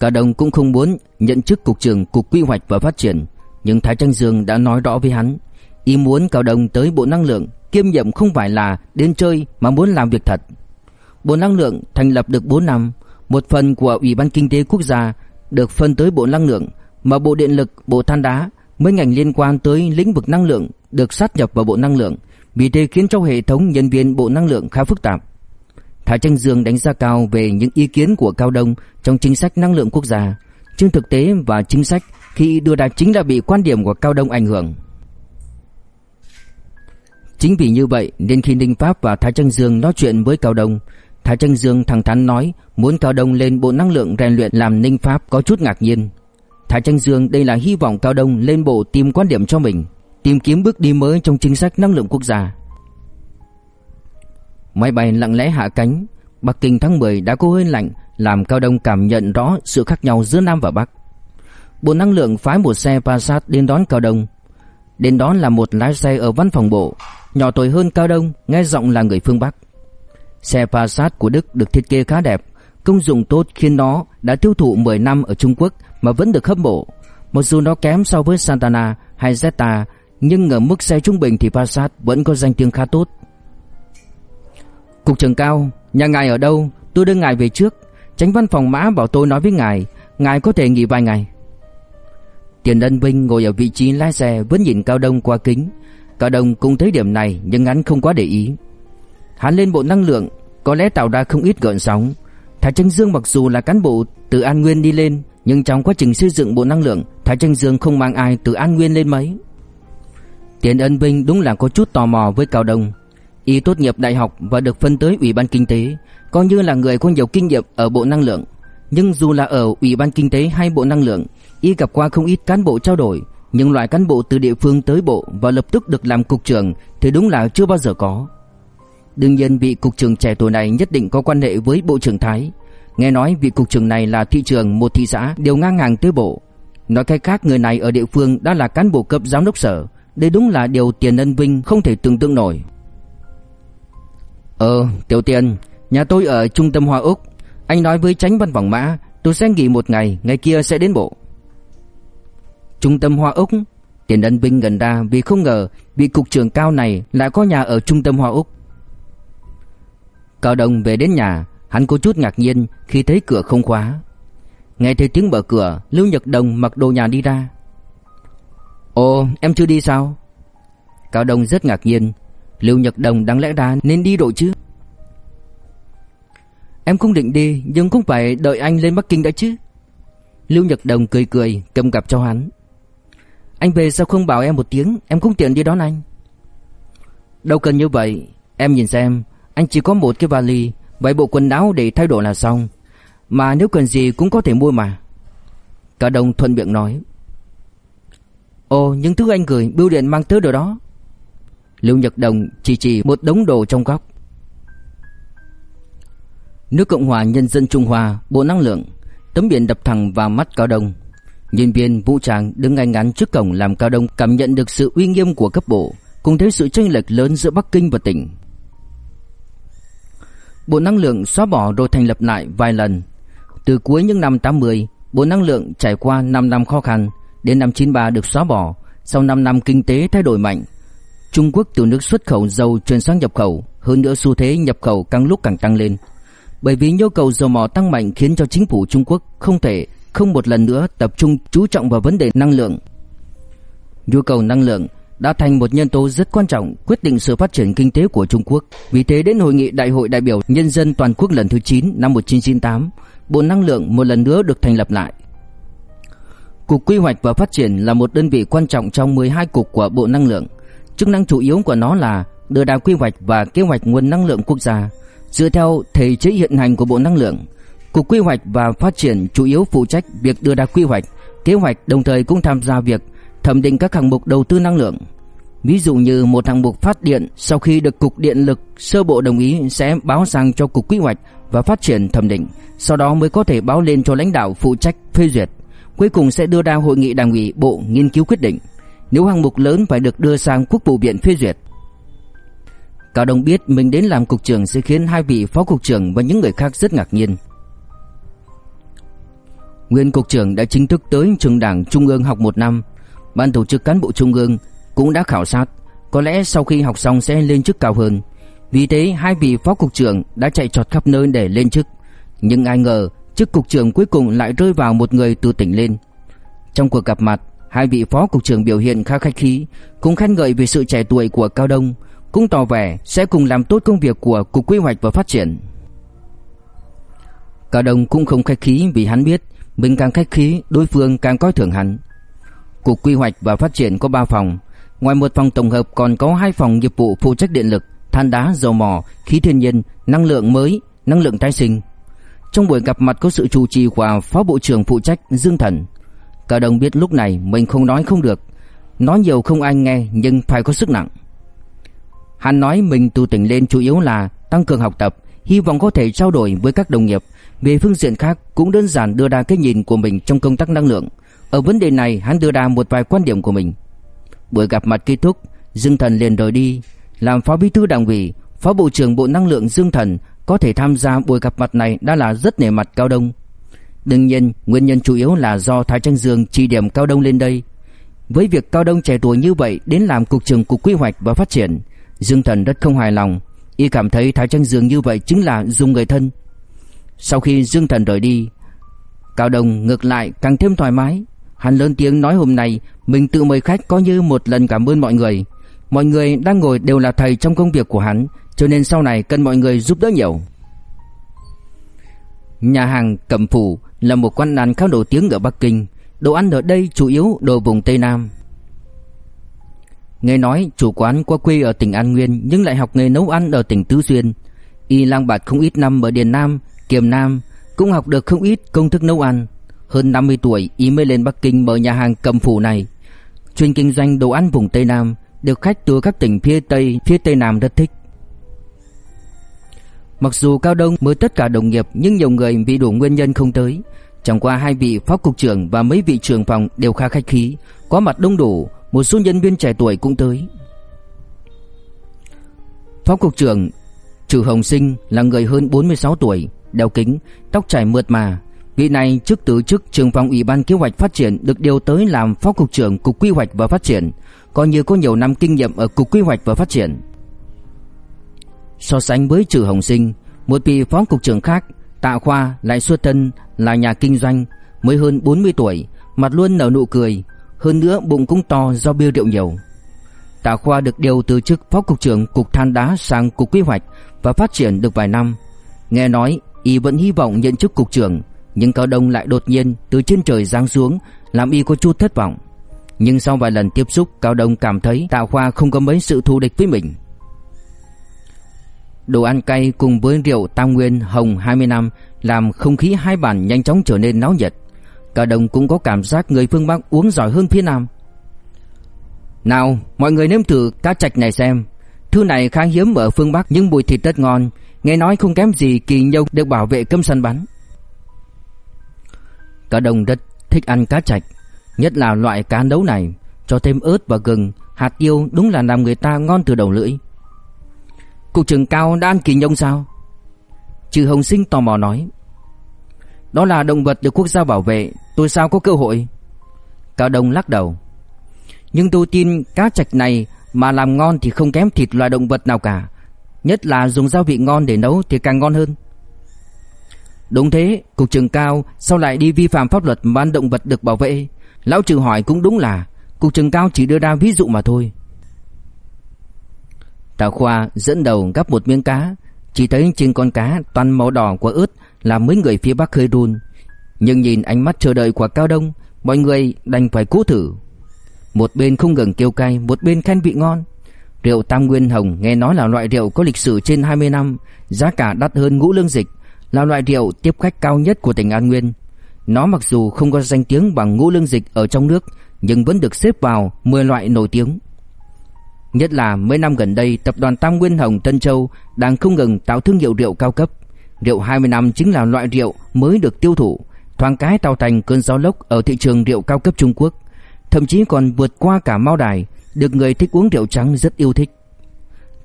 Cả đồng cũng không muốn nhận chức cục trưởng cục quy hoạch và phát triển, nhưng Thái Tranh Dương đã nói rõ với hắn, ý muốn Cao Đồng tới Bộ Năng lượng kiêm nhiệm không phải là đến chơi mà muốn làm việc thật. Bộ Năng lượng thành lập được 4 năm, một phần của Ủy ban Kinh tế Quốc gia được phân tới Bộ Năng lượng, mà Bộ Điện lực, Bộ Than đá, mấy ngành liên quan tới lĩnh vực năng lượng được sát nhập vào Bộ Năng lượng, vì thế khiến cho hệ thống nhân viên Bộ Năng lượng khá phức tạp. Thái Tranh Dương đánh giá cao về những ý kiến của Cao Đông trong chính sách năng lượng quốc gia. Trên thực tế và chính sách khi đưa ra chính là bị quan điểm của Cao Đông ảnh hưởng. Chính vì như vậy nên khi Ninh Pháp và Thái Tranh Dương nói chuyện với Cao Đông, Thái Tranh Dương thẳng thắn nói muốn Cao Đông lên bộ năng lượng rèn luyện làm Ninh Pháp có chút ngạc nhiên. Thái Tranh Dương đây là hy vọng Cao Đông lên bộ tìm quan điểm cho mình, tìm kiếm bước đi mới trong chính sách năng lượng quốc gia. Máy bay lặng lẽ hạ cánh, Bắc Kinh tháng 10 đã có hơi lạnh, làm Cao Đông cảm nhận rõ sự khác nhau giữa Nam và Bắc. Bộ năng lượng phái một xe Passat đến đón Cao Đông. Đến đó là một lái xe ở văn phòng bộ, nhỏ tuổi hơn Cao Đông, nghe giọng là người phương Bắc. Xe Passat của Đức được thiết kế khá đẹp, công dụng tốt khiến nó đã tiêu thụ 10 năm ở Trung Quốc mà vẫn được hâm mộ. Mặc dù nó kém so với Santana hay Zeta, nhưng ở mức xe trung bình thì Passat vẫn có danh tiếng khá tốt. Cục trưởng cao, nhà ngài ở đâu? Tôi đưa ngài về trước. Tránh văn phòng mã bảo tôi nói với ngài, ngài có thể nghỉ vài ngày. Tiền Ân Vinh ngồi ở vị trí lái xe vẫn nhìn Cao Đông qua kính. Cao Đông cũng thấy điểm này nhưng hắn không quá để ý. Hắn lên bộ năng lượng, có lẽ tạo ra không ít gợn sóng. Thái trân Dương mặc dù là cán bộ từ An Nguyên đi lên, nhưng trong quá trình xây dựng bộ năng lượng, Thái trân Dương không mang ai từ An Nguyên lên mấy. Tiền Ân Vinh đúng là có chút tò mò với Cao Đông. Y tốt nghiệp đại học và được phân tới Ủy ban Kinh tế, coi như là người có nhiều kinh nghiệm ở Bộ Năng lượng. Nhưng dù là ở Ủy ban Kinh tế hay Bộ Năng lượng, Y gặp qua không ít cán bộ trao đổi, nhưng loại cán bộ từ địa phương tới bộ và lập tức được làm cục trưởng thì đúng là chưa bao giờ có. Đương nhiên vị cục trưởng trẻ tuổi này nhất định có quan hệ với Bộ trưởng Thái. Nghe nói vị cục trưởng này là thị trưởng một thị xã đều ngang hàng tới bộ. Nói cách khác người này ở địa phương đã là cán bộ cấp giám đốc sở. Đây đúng là điều tiền ân vinh không thể tưởng tượng nổi. Ờ, Tiểu Tiền, nhà tôi ở trung tâm Hoa Úc. Anh nói với tránh văn phòng mã, tôi sẽ nghỉ một ngày, ngày kia sẽ đến bộ. Trung tâm Hoa Úc, Tiền Ân Vinh gần ra vì không ngờ vị cục trưởng cao này lại có nhà ở trung tâm Hoa Úc. Cao Đông về đến nhà, hắn có chút ngạc nhiên khi thấy cửa không khóa. Nghe thấy tiếng mở cửa, Lưu Nhật Đồng mặc đồ nhà đi ra. Ồ, em chưa đi sao? Cao Đông rất ngạc nhiên, Lưu Nhật Đồng đáng lẽ ra nên đi rồi chứ? Em không định đi, Nhưng cũng phải đợi anh lên Bắc Kinh đã chứ. Lưu Nhật Đồng cười cười, Cầm cặp cho hắn. Anh về sao không bảo em một tiếng? Em cũng tiện đi đón anh. Đâu cần như vậy. Em nhìn xem, Anh chỉ có một cái vali Vài bộ quần áo để thay đổi là xong. Mà nếu cần gì cũng có thể mua mà. Cả đồng thuận miệng nói. Ồ, những thứ anh gửi, Bưu điện mang tới rồi đó. Lưu Nhật Đồng chỉ chỉ một đống đồ trong góc. Nước Cộng hòa Nhân dân Trung Hoa, Bộ Năng lượng, tấm biển đập thẳng vào mắt Cao Đông. Nhân viên vũ trang đứng ngay ngắn trước cổng làm Cao Đông cảm nhận được sự uy nghiêm của cấp bộ, cùng thấy sự chênh lệch lớn giữa Bắc Kinh và tỉnh. Bộ Năng lượng xóa bỏ rồi thành lập lại vài lần. Từ cuối những năm 80, Bộ Năng lượng trải qua 5 năm khó khăn, đến năm 93 được xóa bỏ, sau 5 năm kinh tế thay đổi mạnh, Trung Quốc từ nước xuất khẩu dầu chuyển sang nhập khẩu, hơn nữa xu thế nhập khẩu càng lúc càng tăng lên. Bởi vì nhu cầu dầu mỏ tăng mạnh khiến cho chính phủ Trung Quốc không thể không một lần nữa tập trung chú trọng vào vấn đề năng lượng. Nhu cầu năng lượng đã thành một nhân tố rất quan trọng quyết định sự phát triển kinh tế của Trung Quốc. Vì thế đến hội nghị Đại hội đại biểu nhân dân toàn quốc lần thứ 9 năm 1998, Bộ Năng lượng một lần nữa được thành lập lại. Cục Quy hoạch và Phát triển là một đơn vị quan trọng trong 12 cục của Bộ Năng lượng. Chức năng chủ yếu của nó là đưa ra quy hoạch và kế hoạch nguồn năng lượng quốc gia dựa theo thể chế hiện hành của Bộ Năng lượng. Cục Quy hoạch và Phát triển chủ yếu phụ trách việc đưa ra quy hoạch, kế hoạch đồng thời cũng tham gia việc thẩm định các hạng mục đầu tư năng lượng. Ví dụ như một hạng mục phát điện sau khi được Cục Điện lực sơ bộ đồng ý sẽ báo sang cho Cục Quy hoạch và Phát triển thẩm định, sau đó mới có thể báo lên cho lãnh đạo phụ trách phê duyệt. Cuối cùng sẽ đưa ra hội nghị đảng ủy bộ nghiên cứu quyết định. Nếu hạng mục lớn phải được đưa sang quốc vụ viện phê duyệt. Cao Đông biết mình đến làm cục trưởng sẽ khiến hai vị phó cục trưởng và những người khác rất ngạc nhiên. Nguyên cục trưởng đã chính thức tới trường đảng Trung ương học một năm. Ban tổ chức cán bộ Trung ương cũng đã khảo sát. Có lẽ sau khi học xong sẽ lên chức cao hơn. Vì thế, hai vị phó cục trưởng đã chạy trọt khắp nơi để lên chức. Nhưng ai ngờ, chức cục trưởng cuối cùng lại rơi vào một người từ tỉnh lên. Trong cuộc gặp mặt Hai vị phó cục trưởng biểu hiện khá khách khí, cũng khen ngợi về sự trẻ tuổi của Cao Đông, cũng tỏ vẻ sẽ cùng làm tốt công việc của cục quy hoạch và phát triển. Cao Đông cũng không khách khí vì hắn biết mình càng khách khí, đối phương càng coi thường hắn. Cục quy hoạch và phát triển có 3 phòng, Ngoài một phòng tổng hợp còn có hai phòng nghiệp vụ phụ trách điện lực, than đá, dầu mỏ, khí thiên nhiên, năng lượng mới, năng lượng tái sinh. Trong buổi gặp mặt có sự chủ trì của Phó Bộ trưởng phụ trách Dương Thần. Cao Đông biết lúc này mình không nói không được, nói nhiều không ai nghe nhưng phải có sức nặng. Hắn nói mình tu tỉnh lên chủ yếu là tăng cường học tập, hy vọng có thể trao đổi với các đồng nghiệp. Về phương diện khác cũng đơn giản đưa ra cái nhìn của mình trong công tác năng lượng. Ở vấn đề này hắn đưa ra một vài quan điểm của mình. Buổi gặp mặt kết thúc, Dương Thần liền rời đi, làm phó bí thư đảng ủy, phó bộ trưởng Bộ Năng lượng Dương Thần có thể tham gia buổi gặp mặt này đã là rất nể mặt Cao Đông. Đương nhiên, nguyên nhân chủ yếu là do Thái Trăng Dương chỉ điểm Cao Đông lên đây. Với việc Cao Đông trẻ tuổi như vậy đến làm cục trưởng cục quy hoạch và phát triển, Dương Thần rất không hài lòng, y cảm thấy Thái Trăng Dương như vậy chính là dùng người thân. Sau khi Dương Thần rời đi, Cao Đông ngược lại càng thêm thoải mái, hắn lớn tiếng nói hôm nay mình tự mời khách coi như một lần cảm ơn mọi người. Mọi người đang ngồi đều là thầy trong công việc của hắn, cho nên sau này cần mọi người giúp đỡ nhiều. Nhà hàng Cẩm Phủ là một quán ăn khá nổi tiếng ở Bắc Kinh, đồ ăn ở đây chủ yếu đồ vùng Tây Nam. Nghe nói chủ quán qua quê ở tỉnh An Nguyên nhưng lại học nghề nấu ăn ở tỉnh Tứ Xuyên. Y lang bạt không ít năm ở Điền Nam, Kiềm Nam, cũng học được không ít công thức nấu ăn. Hơn 50 tuổi Y mới lên Bắc Kinh mở nhà hàng cầm phủ này. Chuyên kinh doanh đồ ăn vùng Tây Nam, được khách từ các tỉnh phía Tây, phía Tây Nam rất thích. Mặc dù Cao Đông mới tất cả đồng nghiệp nhưng nhiều người vì đủ nguyên nhân không tới. Chẳng qua hai vị phó cục trưởng và mấy vị trưởng phòng đều khá khách khí, có mặt đông đủ, một số nhân viên trẻ tuổi cũng tới. Phó cục trưởng Trừ Hồng Sinh là người hơn 46 tuổi, đeo kính, tóc chảy mượt mà. Vị này trước từ chức trưởng phòng Ủy ban Kế hoạch Phát triển được điều tới làm phó cục trưởng Cục Quy hoạch và Phát triển, coi như có nhiều năm kinh nghiệm ở Cục Quy hoạch và Phát triển. So sánh với Trừ Hồng Sinh, một vị phó cục trưởng khác, Tạ Khoa lại xuất thân là nhà kinh doanh, mới hơn 40 tuổi, mặt luôn nở nụ cười, hơn nữa bụng cũng to do bia rượu nhiều. Tạ Khoa được điều từ chức phó cục trưởng cục than đá sang cục quy hoạch và phát triển được vài năm. Nghe nói y vẫn hy vọng nhận chức cục trưởng, nhưng Cao Đông lại đột nhiên từ trên trời giáng xuống, làm y có chút thất vọng. Nhưng sau vài lần tiếp xúc, Cao Đông cảm thấy Tạ Khoa không có mấy sự thù địch với mình. Đồ ăn cay cùng với rượu Tam Nguyên Hồng 20 năm làm không khí hai bản nhanh chóng trở nên náo nhiệt. Cả đồng cũng có cảm giác người phương Bắc uống giỏi hơn phía Nam. Nào, mọi người nếm thử cá trạch này xem. Thứ này khá hiếm ở phương Bắc nhưng mùi thịt rất ngon, nghe nói không kém gì kỳ nhông được bảo vệ cấm săn bắn. Cả đồng rất thích ăn cá trạch, nhất là loại cá nấu này, cho thêm ớt và gừng, hạt tiêu đúng là làm người ta ngon từ đầu lưỡi. Cục trưởng cao đã ăn kỳ nhông sao? Trừ Hồng Sinh tò mò nói. Đó là động vật được quốc gia bảo vệ, tôi sao có cơ hội? Cao Đông lắc đầu. Nhưng tôi tin cá trạch này mà làm ngon thì không kém thịt loài động vật nào cả. Nhất là dùng gia vị ngon để nấu thì càng ngon hơn. Đúng thế, cục trưởng cao sao lại đi vi phạm pháp luật mà ăn động vật được bảo vệ? Lão trừ hỏi cũng đúng là cục trưởng cao chỉ đưa ra ví dụ mà thôi. Tào Khoa dẫn đầu gắp một miếng cá, chỉ thấy trên con cá toàn màu đỏ của ướt làm mấy người phía Bắc hơi run. Nhưng nhìn ánh mắt chờ đợi của Cao Đông, mọi người đành phải cố thử. Một bên không ngừng kêu cay, một bên khen vị ngon. Rượu Tam Nguyên Hồng nghe nói là loại rượu có lịch sử trên 20 năm, giá cả đắt hơn ngũ lương dịch, là loại rượu tiếp khách cao nhất của tỉnh An Nguyên. Nó mặc dù không có danh tiếng bằng ngũ lương dịch ở trong nước, nhưng vẫn được xếp vào 10 loại nổi tiếng. Nhất là mấy năm gần đây tập đoàn Tam Nguyên Hồng Tân Châu đang không ngừng tạo thương hiệu rượu cao cấp. Rượu 20 năm chính là loại rượu mới được tiêu thụ, thoáng cái tạo thành cơn gió lốc ở thị trường rượu cao cấp Trung Quốc, thậm chí còn vượt qua cả Mao Đài, được người thích uống rượu trắng rất yêu thích.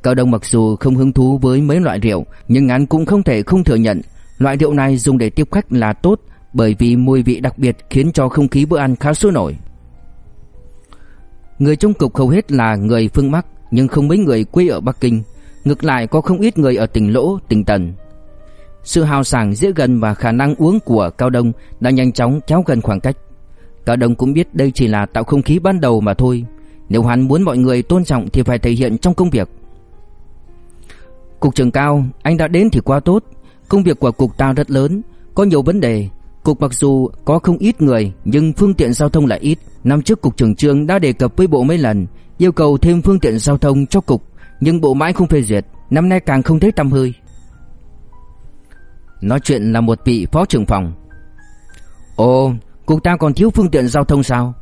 Cao Đông mặc dù không hứng thú với mấy loại rượu, nhưng anh cũng không thể không thừa nhận loại rượu này dùng để tiếp khách là tốt bởi vì mùi vị đặc biệt khiến cho không khí bữa ăn khá sôi nổi. Người trong cục hầu hết là người phương Bắc nhưng không mấy người quê ở Bắc Kinh, ngược lại có không ít người ở tỉnh Lỗ, tỉnh Tần. Sự hào sảng dễ gần và khả năng uống của Cao Đông đã nhanh chóng kéo gần khoảng cách. Cao Đông cũng biết đây chỉ là tạo không khí ban đầu mà thôi. Nếu hắn muốn mọi người tôn trọng thì phải thể hiện trong công việc. Cục trưởng Cao, anh đã đến thì quá tốt. Công việc của cục ta rất lớn, có nhiều vấn đề. Cục mặc dù có không ít người nhưng phương tiện giao thông lại ít. Năm trước cục trưởng Trương đã đề cập với bộ mấy lần, Yêu cầu thêm phương tiện giao thông cho cục Nhưng bộ mãi không phê duyệt. Năm nay càng không thấy tăm hơi. Nói chuyện là một vị phó trưởng phòng. Ồ Cục ta còn thiếu phương tiện giao thông sao?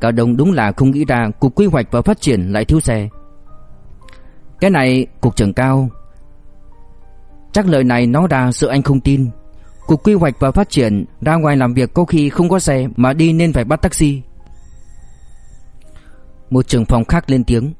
Cả đồng đúng là không nghĩ ra Cục quy hoạch và phát triển lại thiếu xe. Cái này Cục trưởng Cao Chắc lời này nói ra sợ anh không tin. Cục quy hoạch và phát triển Ra ngoài làm việc có khi không có xe Mà đi nên phải bắt taxi. Một trưởng phòng khác lên tiếng.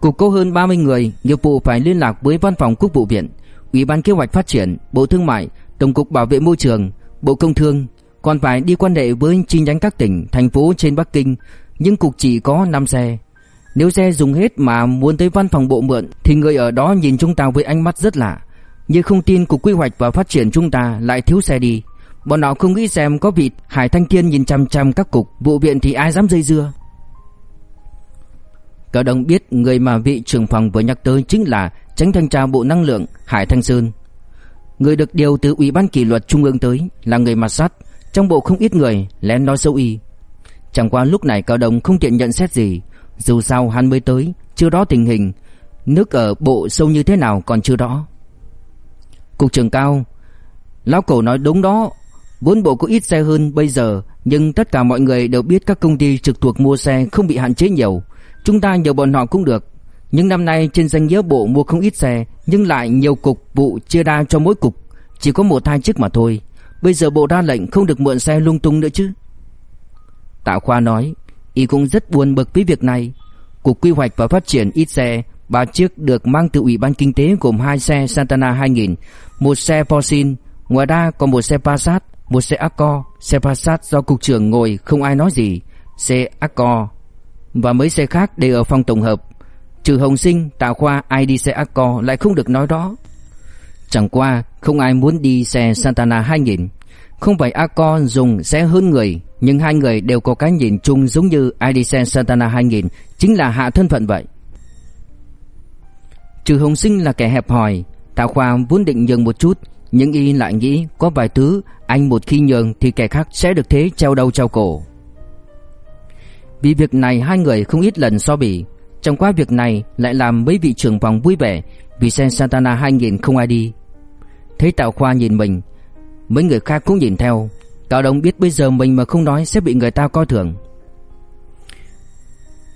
Cục có hơn 30 người, Nghiệp vụ phải liên lạc với văn phòng quốc vụ viện, Ủy ban kế hoạch phát triển, Bộ Thương mại, Tổng cục Bảo vệ môi trường, Bộ Công Thương, Còn phải đi quan hệ với chi nhánh các tỉnh, Thành phố trên Bắc Kinh. Nhưng cục chỉ có 5 xe. Nếu xe dùng hết mà muốn tới văn phòng bộ mượn Thì người ở đó nhìn chúng ta với ánh mắt rất lạ. Nhưng không tin cục quy hoạch và phát triển chúng ta lại thiếu xe đi. Bọn họ không nghĩ xem có vị Hải Thanh Kiên nhìn chăm chăm các cục, Vụ viện thì ai dám dây dưa. Cao Đông biết người mà vị trưởng phòng vừa nhắc tới chính là Tránh thanh tra Bộ Năng lượng, Hải Thanh Sơn. Người được điều từ Ủy ban kỷ luật Trung ương tới, Là người mặt sắt Trong bộ không ít người lén nói sâu y. Chẳng qua lúc này Cao Đông không tiện nhận xét gì, Dù sao hắn mới tới, Chưa rõ tình hình. Nước ở bộ sâu như thế nào còn chưa rõ. Cục trưởng Cao. Lão cổ nói đúng đó. Vốn bộ có ít xe hơn bây giờ, Nhưng tất cả mọi người đều biết các công ty trực thuộc mua xe không bị hạn chế nhiều. Chúng ta nhờ bọn họ cũng được. Nhưng năm nay trên danh nghĩa bộ mua không ít xe, Nhưng lại nhiều cục vụ chia ra cho mỗi cục. Chỉ có một hai chiếc mà thôi. Bây giờ bộ ra lệnh không được mượn xe lung tung nữa chứ. Tạ Khoa nói, Y cũng rất buồn bực với việc này. Cục quy hoạch và phát triển ít xe Ba chiếc được mang từ Ủy ban Kinh tế gồm hai xe Santana 2000 Một xe Porsche Ngoài ra còn một xe Passat Một xe Accord Xe Passat do cục trưởng ngồi không ai nói gì Xe Accord và mấy xe khác đều ở phòng tổng hợp. Trừ Hồng Sinh, Tạ Khoa ai đi xe Accord lại không được nói đó. Chẳng qua không ai muốn đi xe Santana 2000. Không phải Accord dùng xe hơn người, nhưng hai người đều có cái nhìn chung giống như ai đi xe Santana 2000, chính là hạ thân phận vậy. Trừ Hồng Sinh là kẻ hẹp hòi, Tào Khoa vốn định nhường một chút, nhưng y lại nghĩ có vài thứ anh một khi nhường thì kẻ khác sẽ được thế treo đầu treo cổ. Vì việc này hai người không ít lần so bì Trong qua việc này lại làm mấy vị trưởng phòng vui vẻ Vì xe Santana 2000 không ai đi. Thấy Tạo Khoa nhìn mình Mấy người khác cũng nhìn theo Cao Đông biết bây giờ mình mà không nói sẽ bị người ta coi thường.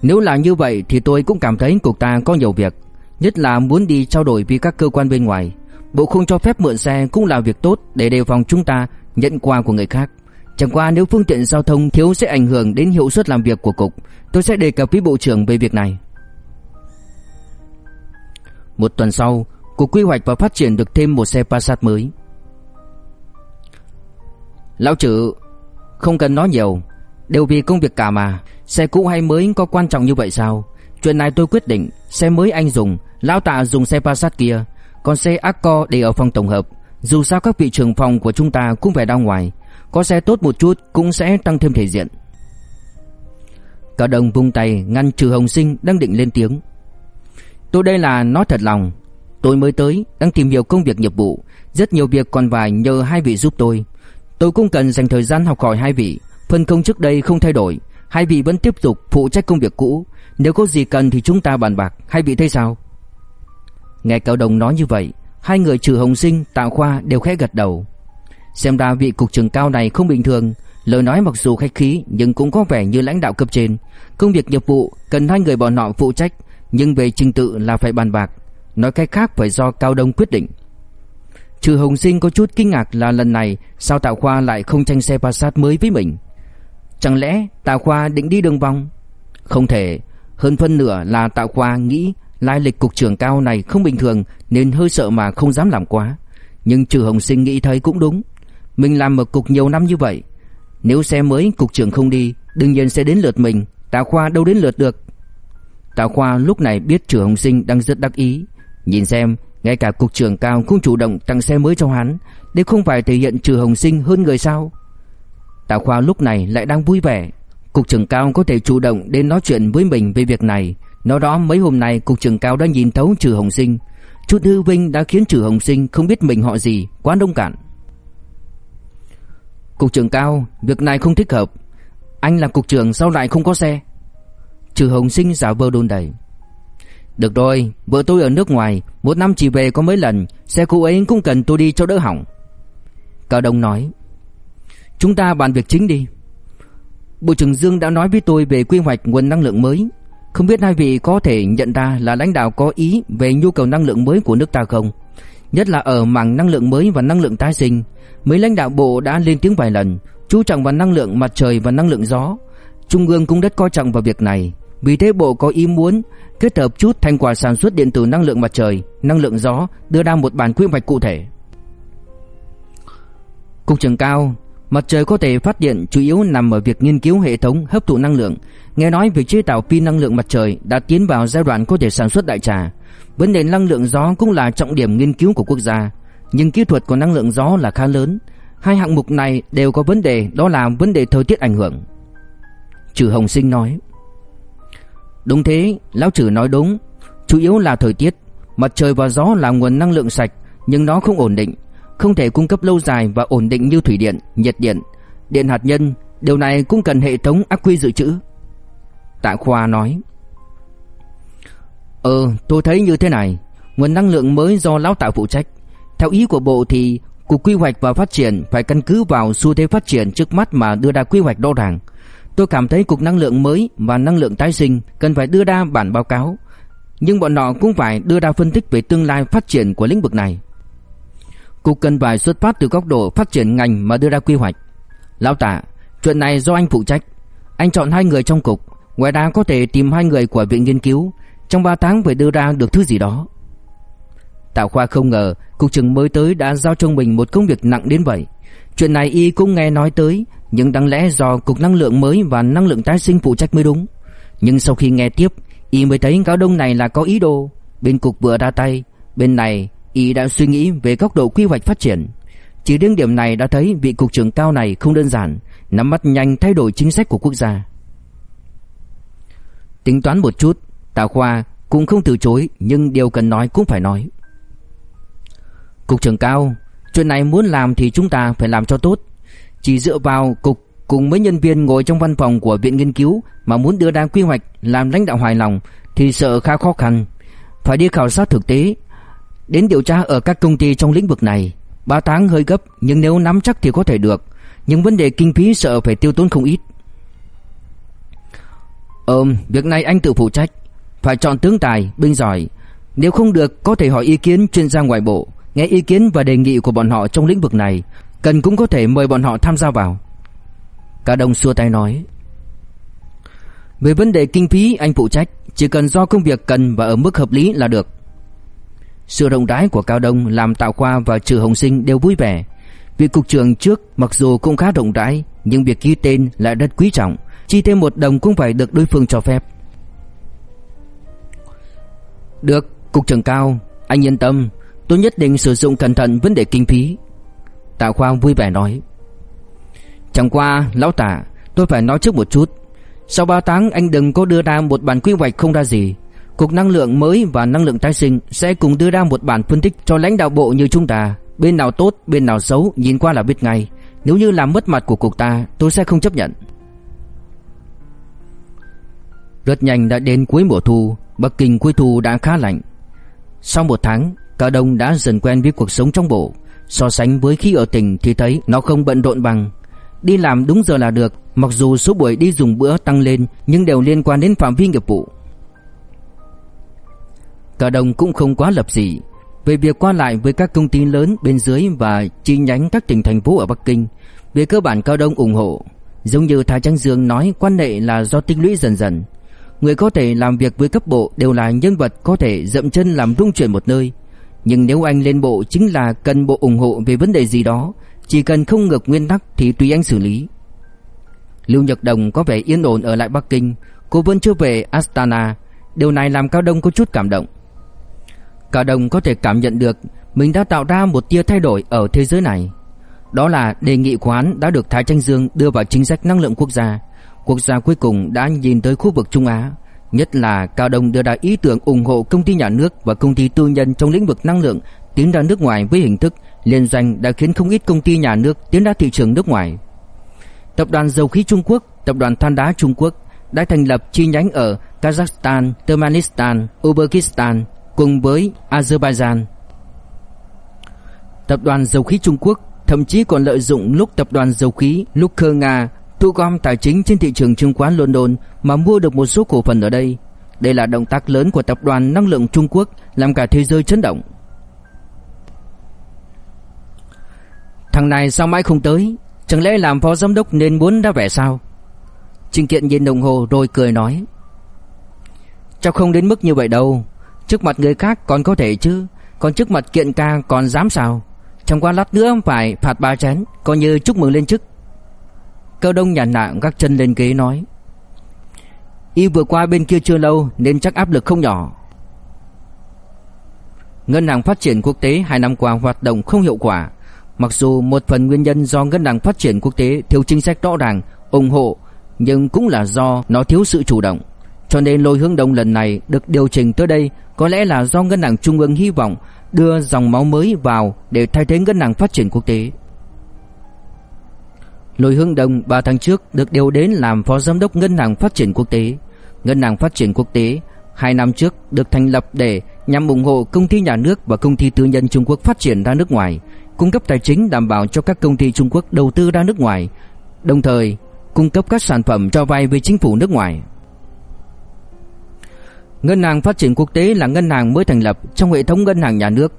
Nếu là như vậy thì tôi cũng cảm thấy cục ta có nhiều việc. Nhất là muốn đi trao đổi với các cơ quan bên ngoài. Bộ không cho phép mượn xe cũng là việc tốt để đề phòng chúng ta nhận quà của người khác. Chẳng qua nếu phương tiện giao thông thiếu sẽ ảnh hưởng đến hiệu suất làm việc của cục, Tôi sẽ đề cập với Bộ trưởng về việc này. Một tuần sau, Cục quy hoạch và phát triển được thêm một xe Passat mới. Lão trừ Không cần nói nhiều, Đều vì công việc cả mà, Xe cũ hay mới có quan trọng như vậy sao? Chuyện này tôi quyết định, Xe mới anh dùng, Lão tạ dùng xe Passat kia. Còn xe Accord để ở phòng tổng hợp, Dù sao các vị trưởng phòng của chúng ta cũng phải ra ngoài. Có xe tốt một chút cũng sẽ tăng thêm thể diện. Cả đồng vung tay, ngăn trừ Hồng Sinh đang định lên tiếng. Tôi đây là nói thật lòng, Tôi mới tới, đang tìm hiểu công việc nghiệp vụ. Rất nhiều việc còn phải nhờ hai vị giúp tôi. Tôi cũng cần dành thời gian học hỏi hai vị, Phân công trước đây không thay đổi. Hai vị vẫn tiếp tục phụ trách công việc cũ. Nếu có gì cần thì chúng ta bàn bạc hay bị thế sao? Nghe Cao đồng nói như vậy Hai người trừ Hồng Sinh, Tạ Khoa đều khẽ gật đầu. Xem ra vị cục trưởng cao này không bình thường. Lời nói mặc dù khách khí Nhưng cũng có vẻ như lãnh đạo cấp trên. Công việc nghiệp vụ cần hai người bọn họ phụ trách Nhưng về trình tự là phải bàn bạc. Nói cách khác phải do Cao Đông quyết định. Trừ Hồng Sinh có chút kinh ngạc là lần này Sao Tạ Khoa lại không tranh xe Passat mới với mình? Chẳng lẽ Tạ Khoa định đi đường vòng? Không thể. Hơn phân nửa là tạo Khoa nghĩ Lai lịch cục trưởng cao này không bình thường Nên hơi sợ mà không dám làm quá. Nhưng trừ Hồng Sinh nghĩ thấy cũng đúng. Mình làm ở cục nhiều năm như vậy. Nếu xe mới cục trưởng không đi, Đương nhiên sẽ đến lượt mình. Tạo Khoa đâu đến lượt được. Tạo Khoa lúc này biết trưởng Hồng Sinh đang rất đắc ý. Nhìn xem, Ngay cả cục trưởng cao cũng chủ động tặng xe mới cho hắn. Đây không phải thể hiện trừ Hồng Sinh hơn người sao? Tạo Khoa lúc này lại đang vui vẻ. Cục trưởng cao có thể chủ động đến nói chuyện với mình về việc này. Nói đó, mấy hôm nay, cục trưởng cao đã nhìn thấu trừ Hồng Sinh. Chút hư vinh đã khiến trừ Hồng Sinh không biết mình họ gì, Quá đông cản Cục trưởng cao, Việc này không thích hợp. Anh là cục trưởng sao lại không có xe? Trừ Hồng Sinh giả vờ đôn đẩy. Được rồi, Vợ tôi ở nước ngoài, Một năm chỉ về có mấy lần, Xe cô ấy cũng cần tôi đi cho đỡ hỏng. Cao Đông nói, Chúng ta bàn việc chính đi. Bộ trưởng Dương đã nói với tôi về quy hoạch nguồn năng lượng mới. Không biết hai vị có thể nhận ra là lãnh đạo có ý về nhu cầu năng lượng mới của nước ta không? Nhất là ở mảng năng lượng mới và năng lượng tái sinh Mấy lãnh đạo bộ đã lên tiếng vài lần Chú trọng vào năng lượng mặt trời và năng lượng gió. Trung ương cũng rất coi trọng vào việc này Vì thế bộ có ý muốn kết hợp chút thành quả sản xuất điện tử năng lượng mặt trời, năng lượng gió Đưa ra một bản quy hoạch cụ thể. Cục trưởng cao Mặt trời có thể phát điện chủ yếu nằm ở việc nghiên cứu hệ thống hấp thụ năng lượng. Nghe nói việc chế tạo pin năng lượng mặt trời đã tiến vào giai đoạn có thể sản xuất đại trà. Vấn đề năng lượng gió cũng là trọng điểm nghiên cứu của quốc gia, nhưng kỹ thuật của năng lượng gió là khá lớn. Hai hạng mục này đều có vấn đề, đó là vấn đề thời tiết ảnh hưởng. Trừ Hồng Sinh nói. Đúng thế, lão trừ nói đúng, chủ yếu là thời tiết. Mặt trời và gió là nguồn năng lượng sạch, nhưng nó không ổn định, không thể cung cấp lâu dài và ổn định như thủy điện, nhiệt điện, điện hạt nhân, điều này cũng cần hệ thống ắc quy dự trữ. Tạ Khoa nói. Ờ, tôi thấy như thế này, nguồn năng lượng mới do lão Tạ phụ trách. Theo ý của bộ thì Cục Quy hoạch và Phát triển phải căn cứ vào xu thế phát triển trước mắt mà đưa ra quy hoạch đo ràng. Tôi cảm thấy Cục Năng lượng mới và Năng lượng tái sinh cần phải đưa ra bản báo cáo, nhưng bọn họ cũng phải đưa ra phân tích về tương lai phát triển của lĩnh vực này. Cục cần phải xuất phát từ góc độ phát triển ngành mà đưa ra quy hoạch. Lão tả, chuyện này do anh phụ trách. Anh chọn hai người trong cục, ngoài ra có thể tìm hai người của viện nghiên cứu, trong 3 tháng phải đưa ra được thứ gì đó. tạo Khoa không ngờ cục trưởng mới tới đã giao cho mình một công việc nặng đến vậy. Chuyện này y cũng nghe nói tới, nhưng đáng lẽ do cục năng lượng mới và năng lượng tái sinh phụ trách mới đúng. Nhưng sau khi nghe tiếp, y mới thấy cáo đông này là có ý đồ. Bên cục vừa ra tay, bên này y đã suy nghĩ về góc độ quy hoạch phát triển. Chỉ riêng điểm này đã thấy vị cục trưởng cao này không đơn giản, nắm bắt nhanh thay đổi chính sách của quốc gia. Tính toán một chút, Tào Khoa cũng không từ chối, nhưng điều cần nói cũng phải nói. Cục trưởng cao, chuyện này muốn làm thì chúng ta phải làm cho tốt. Chỉ dựa vào cục cùng mấy nhân viên ngồi trong văn phòng của viện nghiên cứu mà muốn đưa ra quy hoạch làm lãnh đạo hài lòng thì sợ khá khó khăn. Phải đi khảo sát thực tế, đến điều tra ở các công ty trong lĩnh vực này. 3 tháng hơi gấp nhưng nếu nắm chắc thì có thể được. Nhưng vấn đề kinh phí sợ phải tiêu tốn không ít. Ừm, việc này anh tự phụ trách. Phải chọn tướng tài, binh giỏi. Nếu không được có thể hỏi ý kiến chuyên gia ngoại bộ, nghe ý kiến và đề nghị của bọn họ trong lĩnh vực này. Cần cũng có thể mời bọn họ tham gia vào. Cả đồng xua tay nói. Về vấn đề kinh phí anh phụ trách, chỉ cần do công việc cần và ở mức hợp lý là được. Sự rộng rãi của Cao Đông làm Tạo Khoa và Trừ Hồng Sinh đều vui vẻ. Vị cục trưởng trước mặc dù cũng khá rộng rãi, nhưng việc ký tên lại rất quý trọng, chi thêm một đồng cũng phải được đối phương cho phép. Được, cục trưởng Cao, anh yên tâm, tôi nhất định sử dụng cẩn thận vấn đề kinh phí. Tạ Khoa vui vẻ nói. Chẳng qua, lão Tạ, tôi phải nói trước một chút. Sau 3 tháng anh đừng có đưa ra một bản quy hoạch không ra gì. Cục năng lượng mới và năng lượng tái sinh sẽ cùng đưa ra một bản phân tích cho lãnh đạo bộ như chúng ta. Bên nào tốt, bên nào xấu, nhìn qua là biết ngay. Nếu như làm mất mặt của cục ta, tôi sẽ không chấp nhận. Rất nhanh đã đến cuối mùa thu, Bắc Kinh cuối thu đã khá lạnh. Sau một tháng, cả đông đã dần quen với cuộc sống trong bộ. So sánh với khi ở tỉnh thì thấy nó không bận rộn bằng. Đi làm đúng giờ là được, mặc dù số buổi đi dùng bữa tăng lên nhưng đều liên quan đến phạm vi nghiệp vụ. Cả đồng cũng không quá lập dị về việc qua lại với các công ty lớn bên dưới và chi nhánh các tỉnh thành phố ở Bắc Kinh. Về cơ bản Cao Đông ủng hộ, giống như Thái Trang Dương nói quan hệ là do tích lũy dần dần. Người có thể làm việc với cấp bộ đều là nhân vật có thể dậm chân làm rung chuyển một nơi. Nhưng nếu anh lên bộ chính là cần bộ ủng hộ về vấn đề gì đó, chỉ cần không ngược nguyên tắc thì tùy anh xử lý. Lưu Nhật Đồng có vẻ yên ổn ở lại Bắc Kinh, cô vẫn chưa về Astana, điều này làm Cao Đông có chút cảm động. Cả đồng có thể cảm nhận được mình đã tạo ra một tia thay đổi ở thế giới này. Đó là đề nghị của hắn đã được Thái Tranh Dương đưa vào chính sách năng lượng quốc gia. Quốc gia cuối cùng đã nhìn tới khu vực Trung Á, nhất là Cao Đông đưa ra ý tưởng ủng hộ công ty nhà nước và công ty tư nhân trong lĩnh vực năng lượng tiến ra nước ngoài với hình thức liên doanh đã khiến không ít công ty nhà nước tiến ra thị trường nước ngoài. Tập đoàn dầu khí Trung Quốc, tập đoàn than đá Trung Quốc, đã thành lập chi nhánh ở Kazakhstan, Turkmenistan, Uzbekistan cùng với Azerbaijan. Tập đoàn dầu khí Trung Quốc thậm chí còn lợi dụng lúc tập đoàn dầu khí Luker Nga thu gom tài chính trên thị trường chứng khoán London mà mua được một số cổ phần ở đây. Đây là động tác lớn của tập đoàn năng lượng Trung Quốc làm cả thế giới chấn động. Thằng này sao mãi không tới Chẳng lẽ làm phó giám đốc nên muốn đã vẻ sao Trình kiện nhìn đồng hồ rồi cười nói Chắc không đến mức như vậy đâu Trước mặt người khác còn có thể chứ? Còn trước mặt kiện ca còn dám sao? Trong qua lát nữa phải phạt ba chén Coi như chúc mừng lên chức. Cơ đông nhàn nạng gác chân lên ghế nói Y vừa qua bên kia chưa lâu Nên chắc áp lực không nhỏ. Ngân hàng phát triển quốc tế hai năm qua hoạt động không hiệu quả. Mặc dù một phần nguyên nhân do ngân hàng phát triển quốc tế thiếu chính sách rõ ràng, ủng hộ, nhưng cũng là do nó thiếu sự chủ động. Cho nên lôi hướng đông lần này được điều chỉnh tới đây có lẽ là do ngân hàng trung ương hy vọng đưa dòng máu mới vào để thay thế ngân hàng phát triển quốc tế. Lôi hướng đông 3 tháng trước được điều đến làm phó giám đốc ngân hàng phát triển quốc tế. Ngân hàng phát triển quốc tế 2 năm trước được thành lập để nhằm ủng hộ công ty nhà nước và công ty tư nhân Trung Quốc phát triển ra nước ngoài, cung cấp tài chính đảm bảo cho các công ty Trung Quốc đầu tư ra nước ngoài, đồng thời cung cấp các sản phẩm cho vay với chính phủ nước ngoài. Ngân hàng phát triển quốc tế là ngân hàng mới thành lập trong hệ thống ngân hàng nhà nước,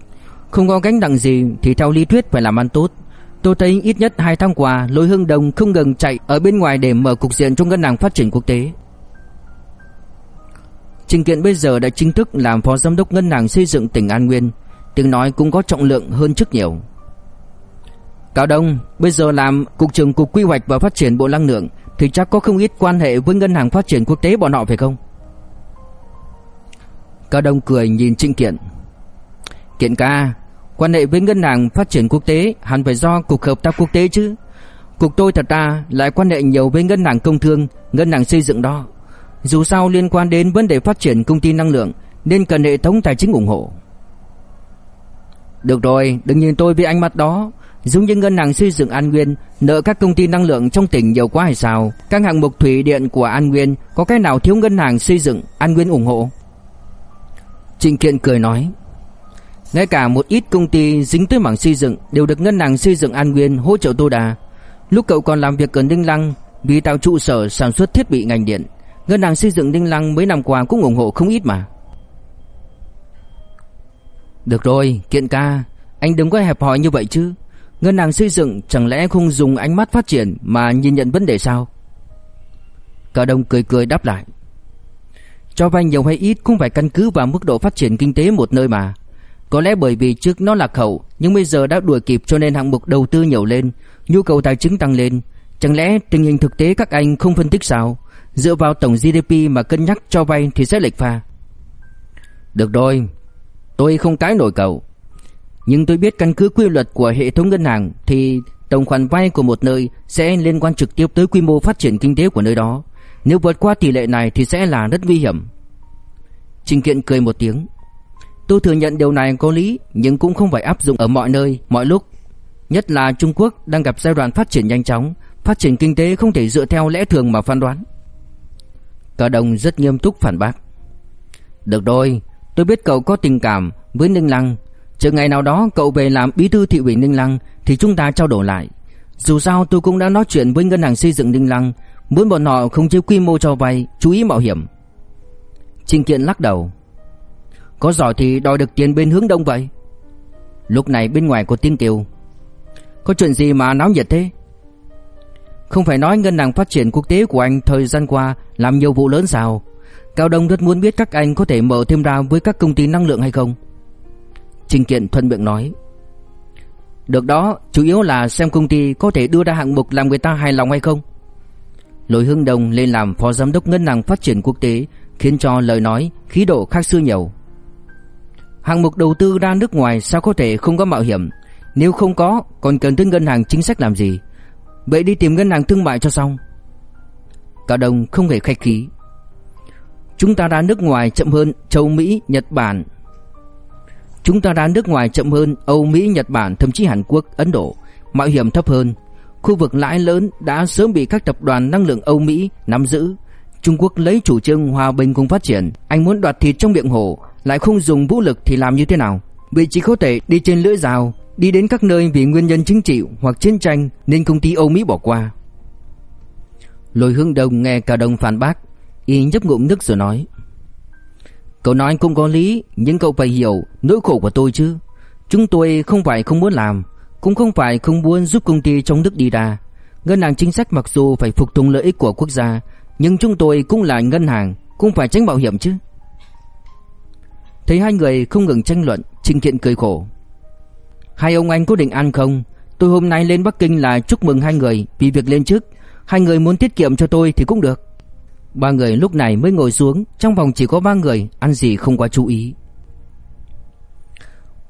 không có gánh nặng gì thì theo lý thuyết phải làm ăn tốt. Tôi thấy ít nhất 2 tháng qua, Lôi Hưng Đồng không ngừng chạy ở bên ngoài để mở cục diện cho ngân hàng phát triển quốc tế. Trình Kiện bây giờ đã chính thức làm phó giám đốc ngân hàng xây dựng tỉnh An Nguyên, tiếng nói cũng có trọng lượng hơn trước nhiều. Cao Đông bây giờ làm cục trưởng cục quy hoạch và phát triển bộ năng lượng thì chắc có không ít quan hệ với ngân hàng phát triển quốc tế bọn họ phải không? Cao Đông cười nhìn Trịnh Kiện. Kiện ca, quan hệ với ngân hàng phát triển quốc tế hẳn phải do cục hợp tác quốc tế chứ. Cục tôi thật ra lại quan hệ nhiều với ngân hàng công thương, ngân hàng xây dựng đó. Dù sao liên quan đến vấn đề phát triển công ty năng lượng nên cần hệ thống tài chính ủng hộ. Được rồi, đừng nhìn tôi với ánh mắt đó, Giống như ngân hàng xây dựng An Nguyên nợ các công ty năng lượng trong tỉnh nhiều quá hay sao? Các hạng mục thủy điện của An Nguyên có cái nào thiếu ngân hàng xây dựng An Nguyên ủng hộ? Trịnh Kiện cười nói, ngay cả một ít công ty dính tới mảng xây dựng đều được ngân hàng xây dựng An Nguyên hỗ trợ tối đa. Lúc cậu còn làm việc ở Ninh Lăng vì tạo trụ sở sản xuất thiết bị ngành điện, ngân hàng xây dựng Ninh Lăng mấy năm qua cũng ủng hộ không ít mà. Được rồi, Kiện ca, anh đừng có hẹp hòi như vậy chứ. Ngân hàng xây dựng chẳng lẽ không dùng ánh mắt phát triển mà nhìn nhận vấn đề sao? Cả đồng cười cười đáp lại. Cho vay nhiều hay ít cũng phải căn cứ vào mức độ phát triển kinh tế một nơi mà. Có lẽ bởi vì trước nó lạc hậu nhưng bây giờ đã đuổi kịp cho nên hạng mục đầu tư nhiều lên, nhu cầu tài chính tăng lên. Chẳng lẽ tình hình thực tế các anh không phân tích sao? Dựa vào tổng GDP mà cân nhắc cho vay thì sẽ lệch pha. Được rồi, tôi không cái nổi cậu. Nhưng tôi biết căn cứ quy luật của hệ thống ngân hàng thì tổng khoản vay của một nơi sẽ liên quan trực tiếp tới quy mô phát triển kinh tế của nơi đó. Nếu vượt qua tỷ lệ này thì sẽ là rất nguy hiểm. Trình Kiện cười một tiếng. Tôi thừa nhận điều này có lý nhưng cũng không phải áp dụng ở mọi nơi, mọi lúc. Nhất là Trung Quốc đang gặp giai đoạn phát triển nhanh chóng, phát triển kinh tế không thể dựa theo lẽ thường mà phán đoán. Cả đồng rất nghiêm túc phản bác. Được rồi, tôi biết cậu có tình cảm với Ninh Lăng Chờ ngày nào đó cậu về làm bí thư thị ủy Ninh Lăng Thì chúng ta trao đổi lại Dù sao tôi cũng đã nói chuyện với ngân hàng xây dựng Ninh Lăng Muốn bọn họ không chế quy mô cho vay, Chú ý mạo hiểm. Trình Kiện lắc đầu. Có giỏi thì đòi được tiền bên hướng đông vậy? Lúc này bên ngoài có tiếng kêu. Có chuyện gì mà náo nhiệt thế? Không phải nói ngân hàng phát triển quốc tế của anh Thời gian qua làm nhiều vụ lớn sao? Cao Đông rất muốn biết các anh có thể mở thêm ra với các công ty năng lượng hay không? Trình Kiện thuận miệng nói. Được đó, Chủ yếu là xem công ty có thể đưa ra hạng mục Làm người ta hài lòng hay không? Lôi Hưng Đồng lên làm phó giám đốc ngân hàng phát triển quốc tế Khiến cho lời nói khí độ khác xưa nhiều. Hạng mục đầu tư ra nước ngoài Sao có thể không có mạo hiểm? Nếu không có còn cần tới ngân hàng chính sách làm gì? Vậy đi tìm ngân hàng thương mại cho xong. Cao Đông không hề khách khí. Chúng ta ra nước ngoài chậm hơn châu Mỹ, Nhật Bản. Chúng ta ra nước ngoài chậm hơn Âu Mỹ, Nhật Bản, thậm chí Hàn Quốc, Ấn Độ, mạo hiểm thấp hơn. Khu vực lãi lớn đã sớm bị các tập đoàn năng lượng Âu Mỹ nắm giữ. Trung Quốc lấy chủ trương hòa bình cùng phát triển, anh muốn đoạt thịt trong miệng hổ, lại không dùng vũ lực thì làm như thế nào? Vị trí có thể đi trên lưỡi dao, đi đến các nơi vì nguyên nhân chính trị hoặc chiến tranh nên công ty Âu Mỹ bỏ qua. Lôi Hưng Đông nghe Cao Đông phản bác, y nhấp ngụm nước rồi nói: "Cậu nói cũng có lý, nhưng cậu phải hiểu nỗi khổ của tôi chứ. Chúng tôi không phải không muốn làm, cũng không phải không muốn giúp công ty trong nước đi ra. Ngân hàng chính sách mặc dù phải phục tùng lợi ích của quốc gia, nhưng chúng tôi cũng là ngân hàng, cũng phải tránh bảo hiểm chứ." Thấy hai người không ngừng tranh luận, Trình Kiện cười khổ. Hai ông anh có định ăn không? Tôi hôm nay lên Bắc Kinh là chúc mừng hai người vì việc lên chức. Hai người muốn tiết kiệm cho tôi thì cũng được. Ba người lúc này mới ngồi xuống, trong phòng chỉ có ba người, ăn gì không quá chú ý.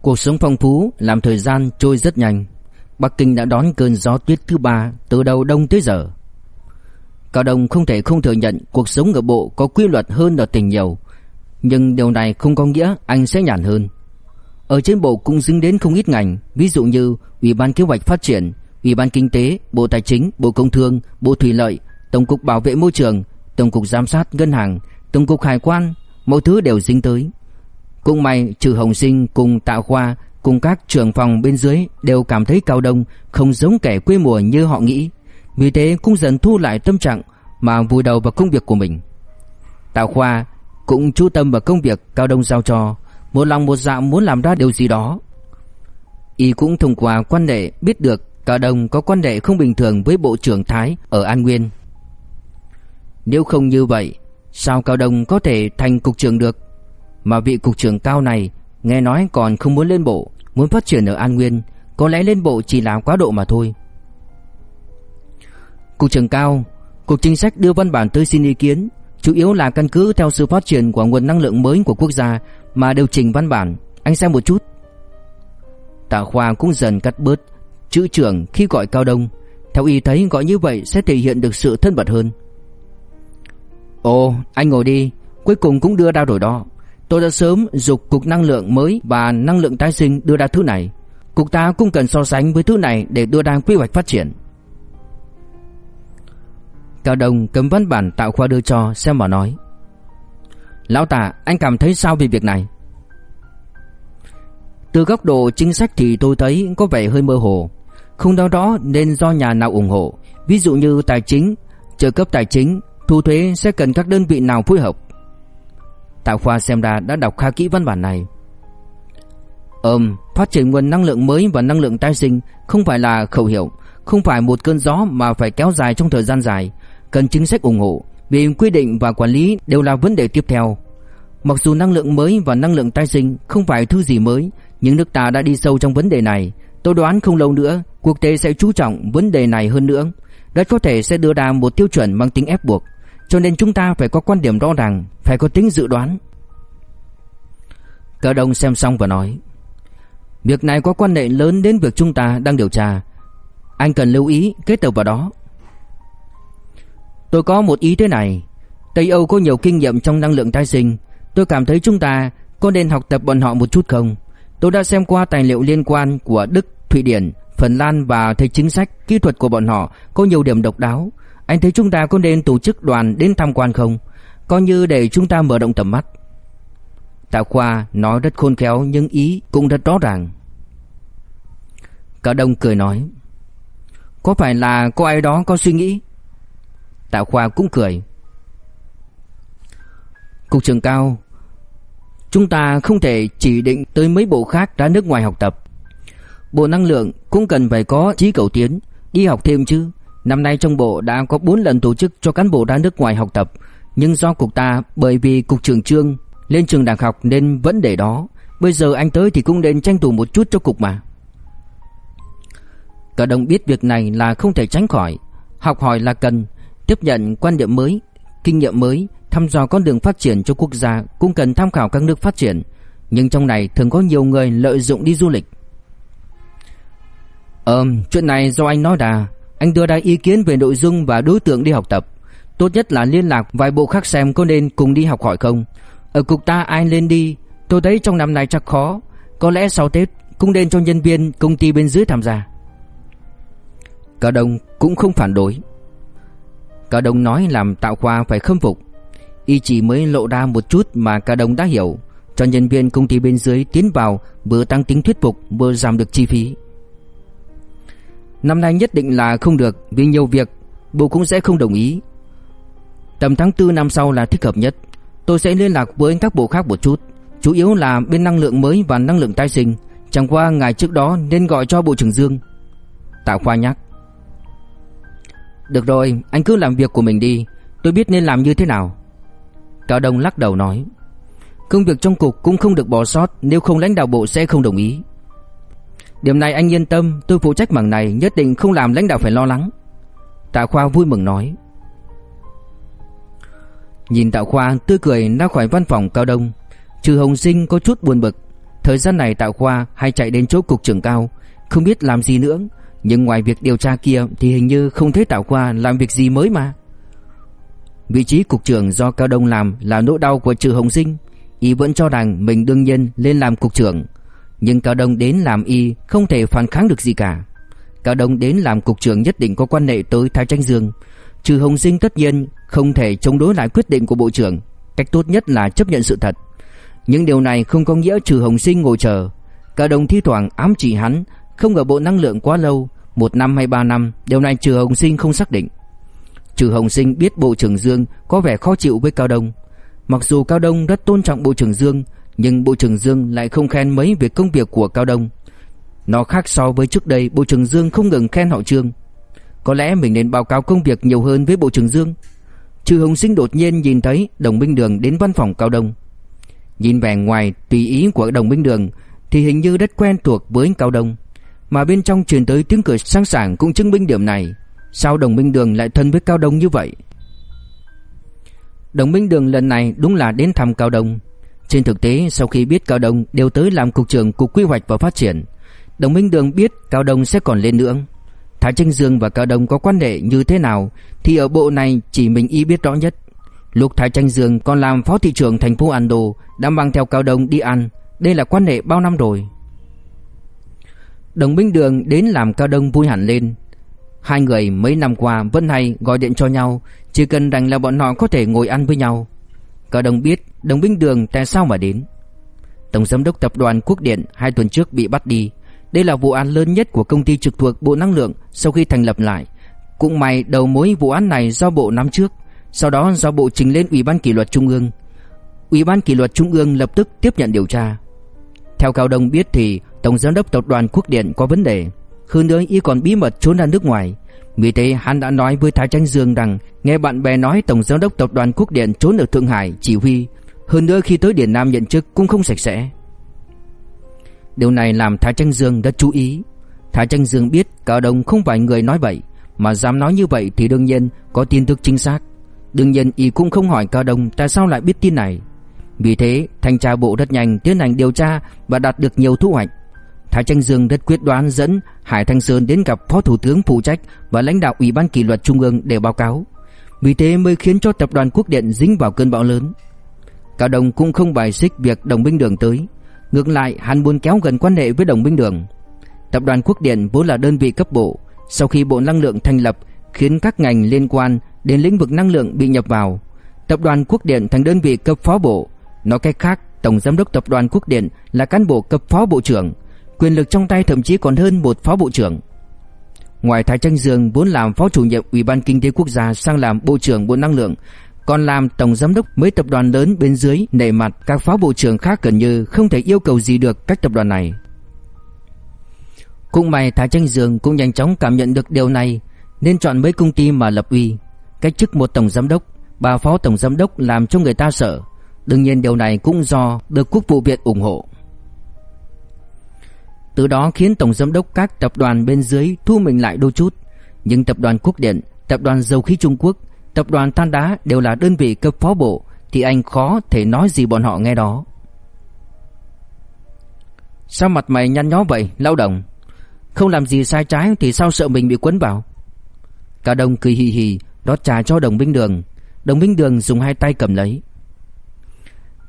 Cuộc sống phong phú làm thời gian trôi rất nhanh. Bắc Kinh đã đón cơn gió tuyết thứ ba từ đầu đông tới giờ. Cao Đông không thể không thừa nhận cuộc sống ở bộ có quy luật hơn ở tỉnh nhiều, nhưng điều này không có nghĩa anh sẽ nhàn hơn. Ở trên bộ cũng dính đến không ít ngành, ví dụ như Ủy ban Kế hoạch Phát triển, Ủy ban Kinh tế, Bộ Tài chính, Bộ Công Thương, Bộ Thủy lợi, Tổng cục Bảo vệ môi trường, Tổng cục Giám sát Ngân hàng, Tổng cục Hải quan, mọi thứ đều dính tới. Cũng may trừ Hồng Sinh cùng Tạ Khoa cùng các trưởng phòng bên dưới đều cảm thấy Cao Đông không giống kẻ quê mùa như họ nghĩ. Vì thế cũng dần thu lại tâm trạng mà vùi đầu vào công việc của mình. Tạ Khoa cũng chú tâm vào công việc Cao Đông giao cho, một lòng một dạ muốn làm ra điều gì đó. Y cũng thông qua quan hệ biết được Cao Đông có quan hệ không bình thường với Bộ trưởng Thái ở An Nguyên. Nếu không như vậy, sao Cao Đông có thể thành cục trưởng được? Mà vị cục trưởng cao này nghe nói còn không muốn lên bộ, muốn phát triển ở An Nguyên, có lẽ lên bộ chỉ là quá độ mà thôi. Cục trưởng cao, cục chính sách đưa văn bản tới xin ý kiến, chủ yếu là căn cứ theo sự phát triển của nguồn năng lượng mới của quốc gia mà điều chỉnh văn bản. Anh xem một chút. Tạ Khoa cũng dần cắt bớt chữ trưởng khi gọi Cao Đông. Theo y thấy gọi như vậy sẽ thể hiện được sự thân mật hơn. Ồ, anh ngồi đi, cuối cùng cũng đưa ra đổi đó. Tôi đã sớm dục cục năng lượng mới và năng lượng tái sinh đưa ra thứ này. Cục ta cũng cần so sánh với thứ này để đưa ra quy hoạch phát triển. Cao Đông cầm văn bản tạo khoa đưa cho xem mà nói. Lão Tạ, anh cảm thấy sao về việc này? Từ góc độ chính sách thì tôi thấy có vẻ hơi mơ hồ. Không đâu đó nên do nhà nào ủng hộ. Ví dụ như tài chính, trợ cấp tài chính, thu thuế sẽ cần các đơn vị nào phối hợp. Tạ Khoa xem ra đã đọc khá kỹ văn bản này. Ừm, phát triển nguồn năng lượng mới và năng lượng tái sinh không phải là khẩu hiệu, không phải một cơn gió mà phải kéo dài trong thời gian dài, cần chính sách ủng hộ, vì quy định và quản lý đều là vấn đề tiếp theo. Mặc dù năng lượng mới và năng lượng tái sinh không phải thứ gì mới, nhưng nước ta đã đi sâu trong vấn đề này. Tôi đoán không lâu nữa, quốc tế sẽ chú trọng vấn đề này hơn nữa. Rất có thể sẽ đưa ra một tiêu chuẩn mang tính ép buộc. Cho nên chúng ta phải có quan điểm rõ ràng, phải có tính dự đoán. Cờ đông xem xong và nói Việc này có quan hệ lớn đến việc chúng ta đang điều tra. Anh cần lưu ý kết hợp vào đó. Tôi có một ý thế này. Tây Âu có nhiều kinh nghiệm trong năng lượng tái sinh. Tôi cảm thấy chúng ta có nên học tập bọn họ một chút không? Tôi đã xem qua tài liệu liên quan của Đức, Thụy Điển, Phần Lan và thấy chính sách, kỹ thuật của bọn họ có nhiều điểm độc đáo. Anh thấy chúng ta có nên tổ chức đoàn đến tham quan không? Coi như để chúng ta mở rộng tầm mắt. Tạ Khoa nói rất khôn khéo, nhưng ý cũng rất rõ ràng. Cả đông cười nói, Có phải là có ai đó có suy nghĩ? Tạ Khoa cũng cười. Cục trưởng cao, Chúng ta không thể chỉ định tới mấy bộ khác ra nước ngoài học tập. Bộ năng lượng cũng cần phải có trí cầu tiến, Đi học thêm chứ. Năm nay trong bộ đã có 4 lần tổ chức cho cán bộ ra nước ngoài học tập. Nhưng do cục ta, bởi vì cục trưởng trương lên trường đại học nên vẫn để đó. Bây giờ anh tới thì cũng nên tranh thủ một chút cho cục mà. Cả đồng biết việc này là không thể tránh khỏi. Học hỏi là cần, Tiếp nhận quan điểm mới, Kinh nghiệm mới, Thăm dò con đường phát triển cho quốc gia Cũng cần tham khảo các nước phát triển. Nhưng trong này thường có nhiều người lợi dụng đi du lịch. Ờm, chuyện này do anh nói đà. Anh đưa ra ý kiến về nội dung và đối tượng đi học tập. Tốt nhất là liên lạc vài bộ khác xem có nên cùng đi học hỏi không. Ở cục ta ai lên đi, Tôi thấy trong năm nay chắc khó. Có lẽ sau Tết cũng nên cho nhân viên công ty bên dưới tham gia. Cả đồng cũng không phản đối. Cả đồng nói làm Tạo Khoa phải khâm phục. Y chỉ mới lộ ra một chút mà cả đồng đã hiểu, Cho nhân viên công ty bên dưới tiến vào, Vừa tăng tính thuyết phục, vừa giảm được chi phí. Năm nay nhất định là không được, Vì nhiều việc Bộ cũng sẽ không đồng ý. Tầm tháng 4 năm sau là thích hợp nhất. Tôi sẽ liên lạc với các bộ khác một chút, Chủ yếu là bên năng lượng mới và năng lượng tái sinh. Chẳng qua ngày trước đó nên gọi cho Bộ trưởng Dương. Tạ Khoa nhắc. Được rồi, anh cứ làm việc của mình đi. Tôi biết nên làm như thế nào. Cao Đông lắc đầu nói. Công việc trong cục cũng không được bỏ sót, Nếu không lãnh đạo bộ sẽ không đồng ý. Điểm này anh yên tâm, Tôi phụ trách mảng này, nhất định không làm lãnh đạo phải lo lắng. Tạ Khoa vui mừng nói. Nhìn Tạ Khoa, tươi cười ra khỏi văn phòng Cao Đông. Trừ Hồng Sinh có chút buồn bực. Thời gian này Tạ Khoa hay chạy đến chỗ cục trưởng cao, Không biết làm gì nữa. Nhưng ngoài việc điều tra kia Thì hình như không thấy Tạ Khoa làm việc gì mới mà. Vị trí cục trưởng do Cao Đông làm Là nỗi đau của Trừ Hồng Sinh. Y vẫn cho rằng mình đương nhiên lên làm cục trưởng. Nhưng Cao Đông đến làm Y Không thể phản kháng được gì cả. Cao Đông đến làm cục trưởng nhất định có quan hệ tới Thái Tranh Dương. Trừ Hồng Sinh tất nhiên không thể chống đối lại quyết định của bộ trưởng. Cách tốt nhất là chấp nhận sự thật. Nhưng điều này không có nghĩa trừ Hồng Sinh ngồi chờ. Cao Đông thi thoảng ám chỉ hắn, Không ở bộ năng lượng quá lâu, Một năm hay ba năm, Điều này trừ Hồng Sinh không xác định. Trừ Hồng Sinh biết Bộ trưởng Dương có vẻ khó chịu với Cao Đông. Mặc dù Cao Đông rất tôn trọng Bộ trưởng Dương nhưng Bộ trưởng Dương lại không khen mấy về công việc của Cao Đông. Nó khác so với trước đây, Bộ trưởng Dương không ngừng khen họ Trương. Có lẽ mình nên báo cáo công việc nhiều hơn với Bộ trưởng Dương. Trừ Hồng Sinh đột nhiên nhìn thấy Đồng Minh Đường đến văn phòng Cao Đông. Nhìn vẻ ngoài tùy ý của Đồng Minh Đường Thì hình như rất quen thuộc với Cao Đông. Mà bên trong truyền tới tiếng cười sang sảng cũng chứng minh điểm này. Sao Đồng Minh Đường lại thân với Cao Đông như vậy? Đồng Minh Đường lần này đúng là đến thăm Cao Đông. Trên thực tế, sau khi biết Cao Đông đều tới làm cục trưởng Cục Quy hoạch và Phát triển, Đồng Minh Đường biết Cao Đông sẽ còn lên nữa. Thái Tranh Dương và Cao Đông có quan hệ như thế nào Thì ở bộ này chỉ mình y biết rõ nhất. Lúc Thái Tranh Dương còn làm phó thị trưởng thành phố Ando Đã mang theo Cao Đông đi ăn. Đây là quan hệ bao năm rồi? Đồng Minh Đường đến làm Cao Đông vui hẳn lên. Hai người mấy năm qua vẫn hay gọi điện cho nhau, Chỉ cần đành là bọn họ có thể ngồi ăn với nhau. Cao Đông biết Đồng binh Đường tại sao mà đến Tổng giám đốc tập đoàn Quốc Điện hai tuần trước bị bắt đi đây là vụ án lớn nhất của công ty trực thuộc Bộ Năng lượng sau khi thành lập lại. Cũng may đầu mối vụ án này do Bộ nắm trước, sau đó do Bộ trình lên Ủy ban kỷ luật Trung ương. Ủy ban kỷ luật Trung ương lập tức tiếp nhận điều tra. Theo Cao Đông biết thì Tổng giám đốc tập đoàn Quốc Điện có vấn đề, hơn nữa y còn bí mật trốn ra nước ngoài. Vì thế hắn đã nói với Thái Tranh Dương rằng nghe bạn bè nói Tổng giám đốc tập đoàn Quốc Điện trốn ở Thượng Hải chỉ huy, hơn nữa khi tới Điện Nam nhận chức cũng không sạch sẽ. Điều này làm Thái Tranh Dương rất chú ý Thái Tranh Dương biết Cao Đông không phải người nói bậy Mà dám nói như vậy thì đương nhiên có tin tức chính xác Đương nhiên y cũng không hỏi Cao Đông tại sao lại biết tin này Vì thế, thanh tra bộ rất nhanh tiến hành điều tra và đạt được nhiều thu hoạch Thái Tranh Dương rất quyết đoán dẫn Hải Thanh Sơn đến gặp Phó Thủ tướng phụ trách và lãnh đạo Ủy ban kỷ luật Trung ương để báo cáo. Vì thế mới khiến cho tập đoàn Quốc điện dính vào cơn bão lớn. Cao Đông cũng không bài xích việc đồng minh đường tới, Ngược lại hắn muốn kéo gần quan hệ với đồng minh đường. Tập đoàn Quốc điện vốn là đơn vị cấp bộ. Sau khi Bộ Năng lượng thành lập Khiến các ngành liên quan đến lĩnh vực năng lượng bị nhập vào Tập đoàn Quốc điện thành đơn vị cấp phó bộ. Nói cách khác Tổng Giám đốc Tập đoàn Quốc điện là cán bộ cấp phó bộ trưởng Quyền lực trong tay thậm chí còn hơn một phó bộ trưởng. Ngoài Thái Tranh Dương vốn làm phó chủ nhiệm Ủy ban Kinh tế Quốc gia sang làm bộ trưởng Bộ Năng lượng còn làm tổng giám đốc mấy tập đoàn lớn bên dưới nể mặt các phó bộ trưởng khác gần như không thể yêu cầu gì được các tập đoàn này. Cũng may Thái Tranh Dương cũng nhanh chóng cảm nhận được điều này nên chọn mấy công ty mà lập uy. Cách chức một tổng giám đốc, ba phó tổng giám đốc làm cho người ta sợ. Đương nhiên điều này cũng do được Quốc vụ viện ủng hộ. Từ đó khiến tổng giám đốc các tập đoàn bên dưới thu mình lại đôi chút. Nhưng tập đoàn Quốc điện, tập đoàn dầu khí Trung Quốc tập đoàn than đá đều là đơn vị cấp phó bộ thì anh khó thể nói gì bọn họ nghe đó. Sao mặt mày nhăn nhó vậy, lao động? Không làm gì sai trái thì sao sợ mình bị quấn vào? Cả đồng cười hì hì, đót trà cho đồng binh đường. Đồng binh đường dùng hai tay cầm lấy.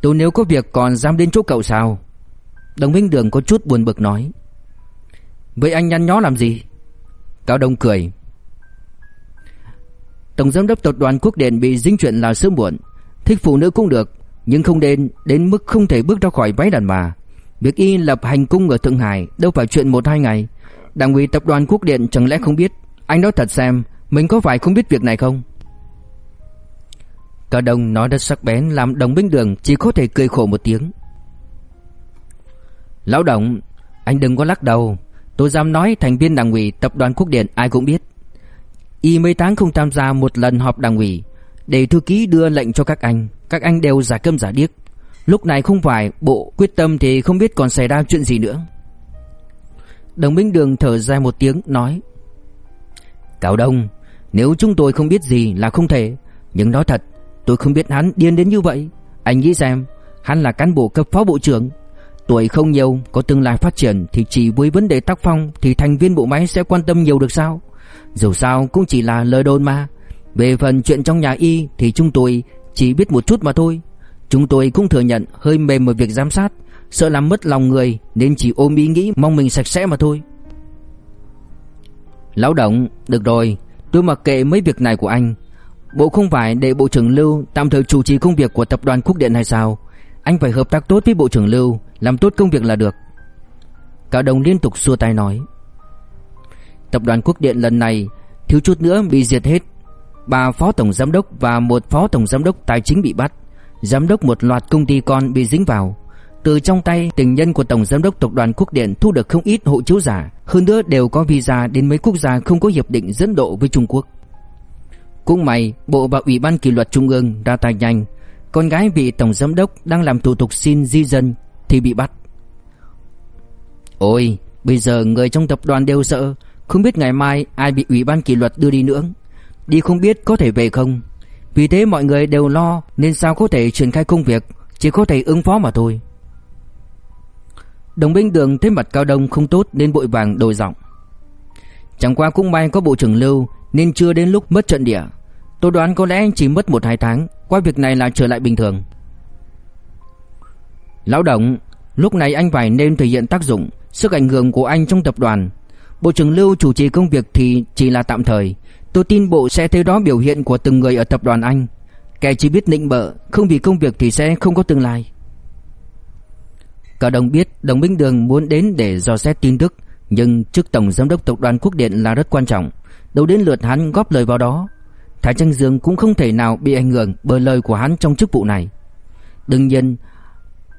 Tôi nếu có việc còn dám đến chỗ cậu sao? Đồng binh đường có chút buồn bực nói. Vậy anh nhăn nhó làm gì? Cao Đông cười Tổng giám đốc tập đoàn Quốc Điện bị dính chuyện là sớm muộn. Thích phụ nữ cũng được, Nhưng không nên, đến mức không thể bước ra khỏi váy đàn bà. Việc y lập hành cung ở Thượng Hải Đâu phải chuyện một hai ngày. Đảng ủy tập đoàn Quốc Điện chẳng lẽ không biết? Anh nói thật xem, Mình có phải không biết việc này không? Cao Đông nói rất sắc bén, Làm đồng binh đường chỉ có thể cười khổ một tiếng. Lão Đồng, Anh đừng có lắc đầu. Tôi dám nói thành viên đảng ủy tập đoàn Quốc Điện ai cũng biết. Y mấy tháng không tham gia một lần họp đảng ủy, Để thư ký đưa lệnh cho các anh Các anh đều giả cơm giả điếc. Lúc này không phải bộ quyết tâm thì không biết còn xảy ra chuyện gì nữa. Đồng Minh Đường thở dài một tiếng, nói Cáo Đông, Nếu chúng tôi không biết gì là không thể, Nhưng nói thật, Tôi không biết hắn điên đến như vậy. Anh nghĩ xem, Hắn là cán bộ cấp phó bộ trưởng, Tuổi không nhiều, Có tương lai phát triển Thì chỉ với vấn đề tác phong Thì thành viên bộ máy sẽ quan tâm nhiều được sao? Dù sao cũng chỉ là lời đồn mà. Về phần chuyện trong nhà y Thì chúng tôi chỉ biết một chút mà thôi. Chúng tôi cũng thừa nhận hơi mềm ở việc giám sát, Sợ làm mất lòng người Nên chỉ ôm ý nghĩ mong mình sạch sẽ mà thôi. Lão động, Được rồi, Tôi mặc kệ mấy việc này của anh. Bộ không phải để Bộ trưởng Lưu tạm thời chủ trì công việc của tập đoàn Quốc Điện hay sao? Anh phải hợp tác tốt với Bộ trưởng Lưu, Làm tốt công việc là được. Cả đồng liên tục xua tay nói. Tập đoàn Quốc Điện lần này, Thiếu chút nữa bị diệt hết. Ba phó tổng giám đốc và một phó tổng giám đốc tài chính bị bắt. Giám đốc một loạt công ty con bị dính vào. Từ trong tay, tình nhân của Tổng Giám đốc Tập đoàn Quốc Điện thu được không ít hộ chiếu giả, Hơn nữa đều có visa đến mấy quốc gia không có hiệp định dẫn độ với Trung Quốc. Cũng may, Bộ và Ủy ban kỷ luật Trung ương ra tay nhanh. Con gái vị Tổng Giám đốc đang làm thủ tục xin di dân thì bị bắt. Ôi, bây giờ người trong tập đoàn đều sợ không biết ngày mai ai bị Ủy ban kỷ luật đưa đi nữa. Đi không biết có thể về không. Vì thế mọi người đều lo Nên sao có thể triển khai công việc Chỉ có thể ứng phó mà thôi. Đồng binh đường thấy mặt cao đông không tốt Nên bội vàng đổi giọng. Chẳng qua cũng may có bộ trưởng lưu Nên chưa đến lúc mất trận địa. Tôi đoán có lẽ anh chỉ mất 1-2 tháng Qua việc này là trở lại bình thường. Lão động, Lúc này anh phải nên thể hiện tác dụng Sức ảnh hưởng của anh trong tập đoàn. Bộ trưởng Lưu chủ trì công việc thì chỉ là tạm thời. Tôi tin bộ sẽ thấy đó biểu hiện của từng người ở tập đoàn anh. Kẻ chỉ biết nịnh bợ, Không vì công việc thì sẽ không có tương lai. Cả đồng biết Đồng Minh Đường muốn đến để dò xét tin tức, Nhưng chức tổng giám đốc tập đoàn Quốc Điện là rất quan trọng. Đâu đến lượt hắn góp lời vào đó, Thái Tranh Dương cũng không thể nào bị ảnh hưởng bởi lời của hắn trong chức vụ này. Đương nhiên,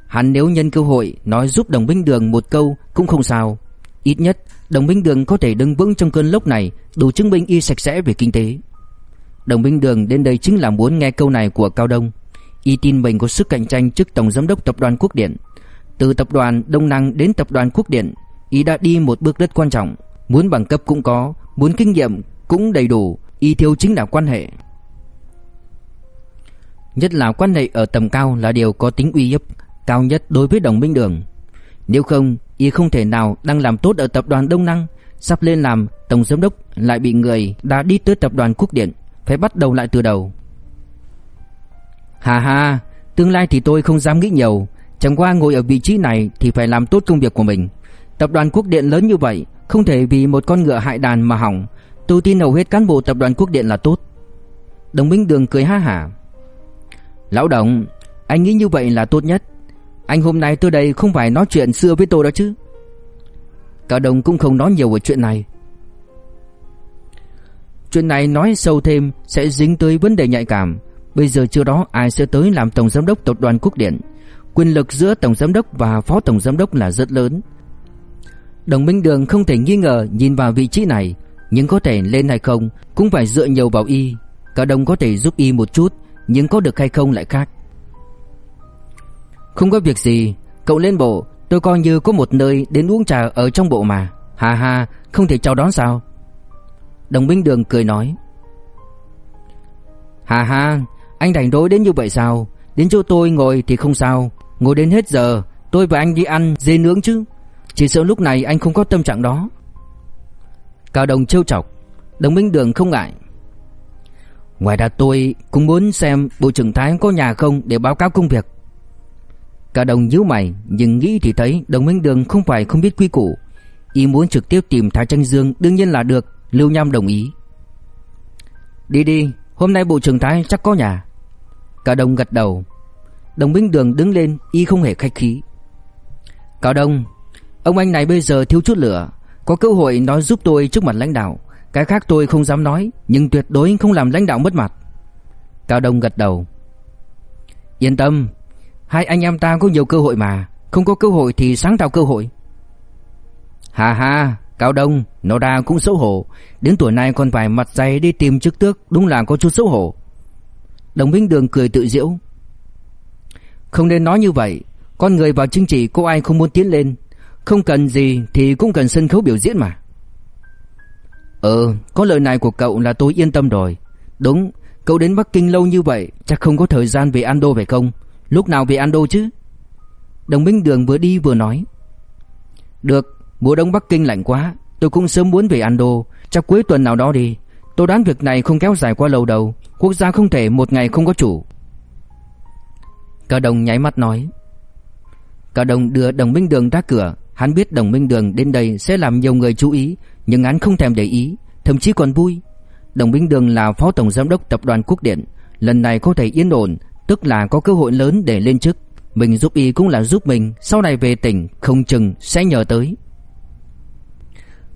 Hắn nếu nhân cơ hội nói giúp đồng minh đường một câu cũng không sao. Ít nhất Đồng Minh Đường có thể đứng vững trong cơn lốc này, Đủ chứng minh y sạch sẽ về kinh tế. Đồng Minh Đường đến đây chính là muốn nghe câu này của Cao Đông. Y tin mình có sức cạnh tranh trước Tổng Giám đốc Tập đoàn Quốc Điện. Từ Tập đoàn Đông Năng đến Tập đoàn Quốc Điện, Y đã đi một bước rất quan trọng. Muốn bằng cấp cũng có, Muốn kinh nghiệm cũng đầy đủ, Y thiếu chính là quan hệ. Nhất là quan hệ ở tầm cao là điều có tính uy hiếp Cao nhất đối với Đồng Minh Đường. Nếu không Y không thể nào đang làm tốt ở tập đoàn Đông Năng. Sắp lên làm, tổng giám đốc Lại bị người đã đi tới tập đoàn Quốc Điện, Phải bắt đầu lại từ đầu. Hà hà Tương lai thì tôi không dám nghĩ nhiều. Chẳng qua ngồi ở vị trí này Thì phải làm tốt công việc của mình. Tập đoàn Quốc Điện lớn như vậy, Không thể vì một con ngựa hại đàn mà hỏng. Tôi tin hầu hết cán bộ tập đoàn Quốc Điện là tốt. Đồng Minh Đường cười ha hả. Lão Đồng, Anh nghĩ như vậy là tốt nhất anh hôm nay tôi đây không phải nói chuyện xưa với tôi đó chứ? Cả đồng cũng không nói nhiều về chuyện này. Chuyện này nói sâu thêm Sẽ dính tới vấn đề nhạy cảm. Bây giờ chưa đó ai sẽ tới làm Tổng Giám đốc Tập đoàn Quốc Điện. Quyền lực giữa Tổng Giám đốc và Phó Tổng Giám đốc là rất lớn. Đồng Minh Đường không thể nghi ngờ nhìn vào vị trí này, Nhưng có thể lên hay không Cũng phải dựa nhiều vào y. Cả đồng có thể giúp y một chút, Nhưng có được hay không lại khác không có việc gì, Cậu lên bộ, Tôi coi như có một nơi đến uống trà ở trong bộ mà. Hà hà Không thể chào đón sao? Đồng Minh Đường cười nói. Hà hà Anh đành đối đến như vậy sao? Đến chỗ tôi ngồi thì không sao. Ngồi đến hết giờ, Tôi và anh đi ăn, dê nướng chứ. Chỉ sợ lúc này anh không có tâm trạng đó. Cao Đồng trêu chọc. Đồng Minh Đường không ngại. Ngoài ra tôi cũng muốn xem Bộ trưởng Thái có nhà không để báo cáo công việc. Cả đồng nhíu mày, Nhưng nghĩ thì thấy đồng minh đường không phải không biết quy củ. Y muốn trực tiếp tìm Thái Tranh Dương Đương nhiên là được, Lưu Nham đồng ý. Đi đi, Hôm nay Bộ trưởng Thái chắc có nhà. Cả đồng gật đầu. Đồng Minh Đường đứng lên, Y không hề khách khí. Cả đồng, Ông anh này bây giờ thiếu chút lửa. Có cơ hội nói giúp tôi trước mặt lãnh đạo. Cái khác tôi không dám nói, Nhưng tuyệt đối không làm lãnh đạo mất mặt. Cao Đông gật đầu. Yên tâm Hai anh em ta có nhiều cơ hội mà. Không có cơ hội thì sáng tạo cơ hội. Hà hà Cao Đông, Nó ra cũng xấu hổ. Đến tuổi này còn phải mặt dày đi tìm chức tước, Đúng là có chút xấu hổ. Đồng Vinh Đường cười tự diễu Không nên nói như vậy. Con người vào chính trị cô ai không muốn tiến lên? Không cần gì thì cũng cần sân khấu biểu diễn mà. Ờ Có lời này của cậu là tôi yên tâm rồi. Đúng, Cậu đến Bắc Kinh lâu như vậy, Chắc không có thời gian về Ando phải không? Lúc nào về Ando chứ? Đồng Minh Đường vừa đi vừa nói. Được, Mùa đông Bắc Kinh lạnh quá, Tôi cũng sớm muốn về Ando. Chắc cuối tuần nào đó đi. Tôi đoán việc này không kéo dài quá lâu đâu. Quốc gia không thể một ngày không có chủ. Cao Đồng nháy mắt nói. Cao Đồng đưa Đồng Minh Đường ra cửa. Hắn biết Đồng Minh Đường đến đây sẽ làm nhiều người chú ý, Nhưng hắn không thèm để ý, Thậm chí còn vui. Đồng Minh Đường là phó tổng giám đốc tập đoàn Quốc Điện, Lần này có thể yên ổn Tức là có cơ hội lớn để lên chức. Mình giúp y cũng là giúp mình. Sau này về tỉnh, không chừng sẽ nhờ tới.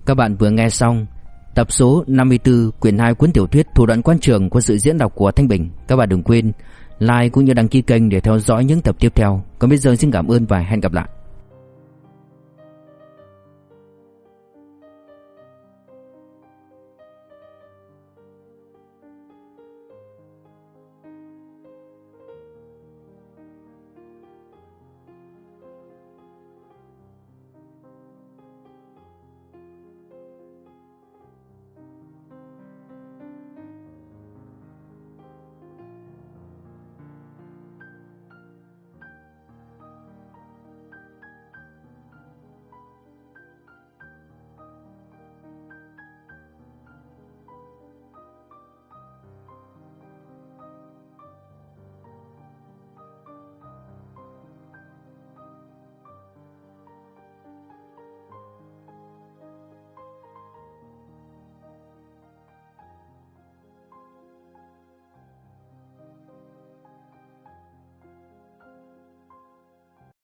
Các bạn vừa nghe xong Tập số 54 quyển 2 cuốn tiểu thuyết Thủ đoạn quan trường của sự diễn đọc của Thanh Bình. Các bạn đừng quên like cũng như đăng ký kênh để theo dõi những tập tiếp theo. Còn bây giờ xin cảm ơn và hẹn gặp lại.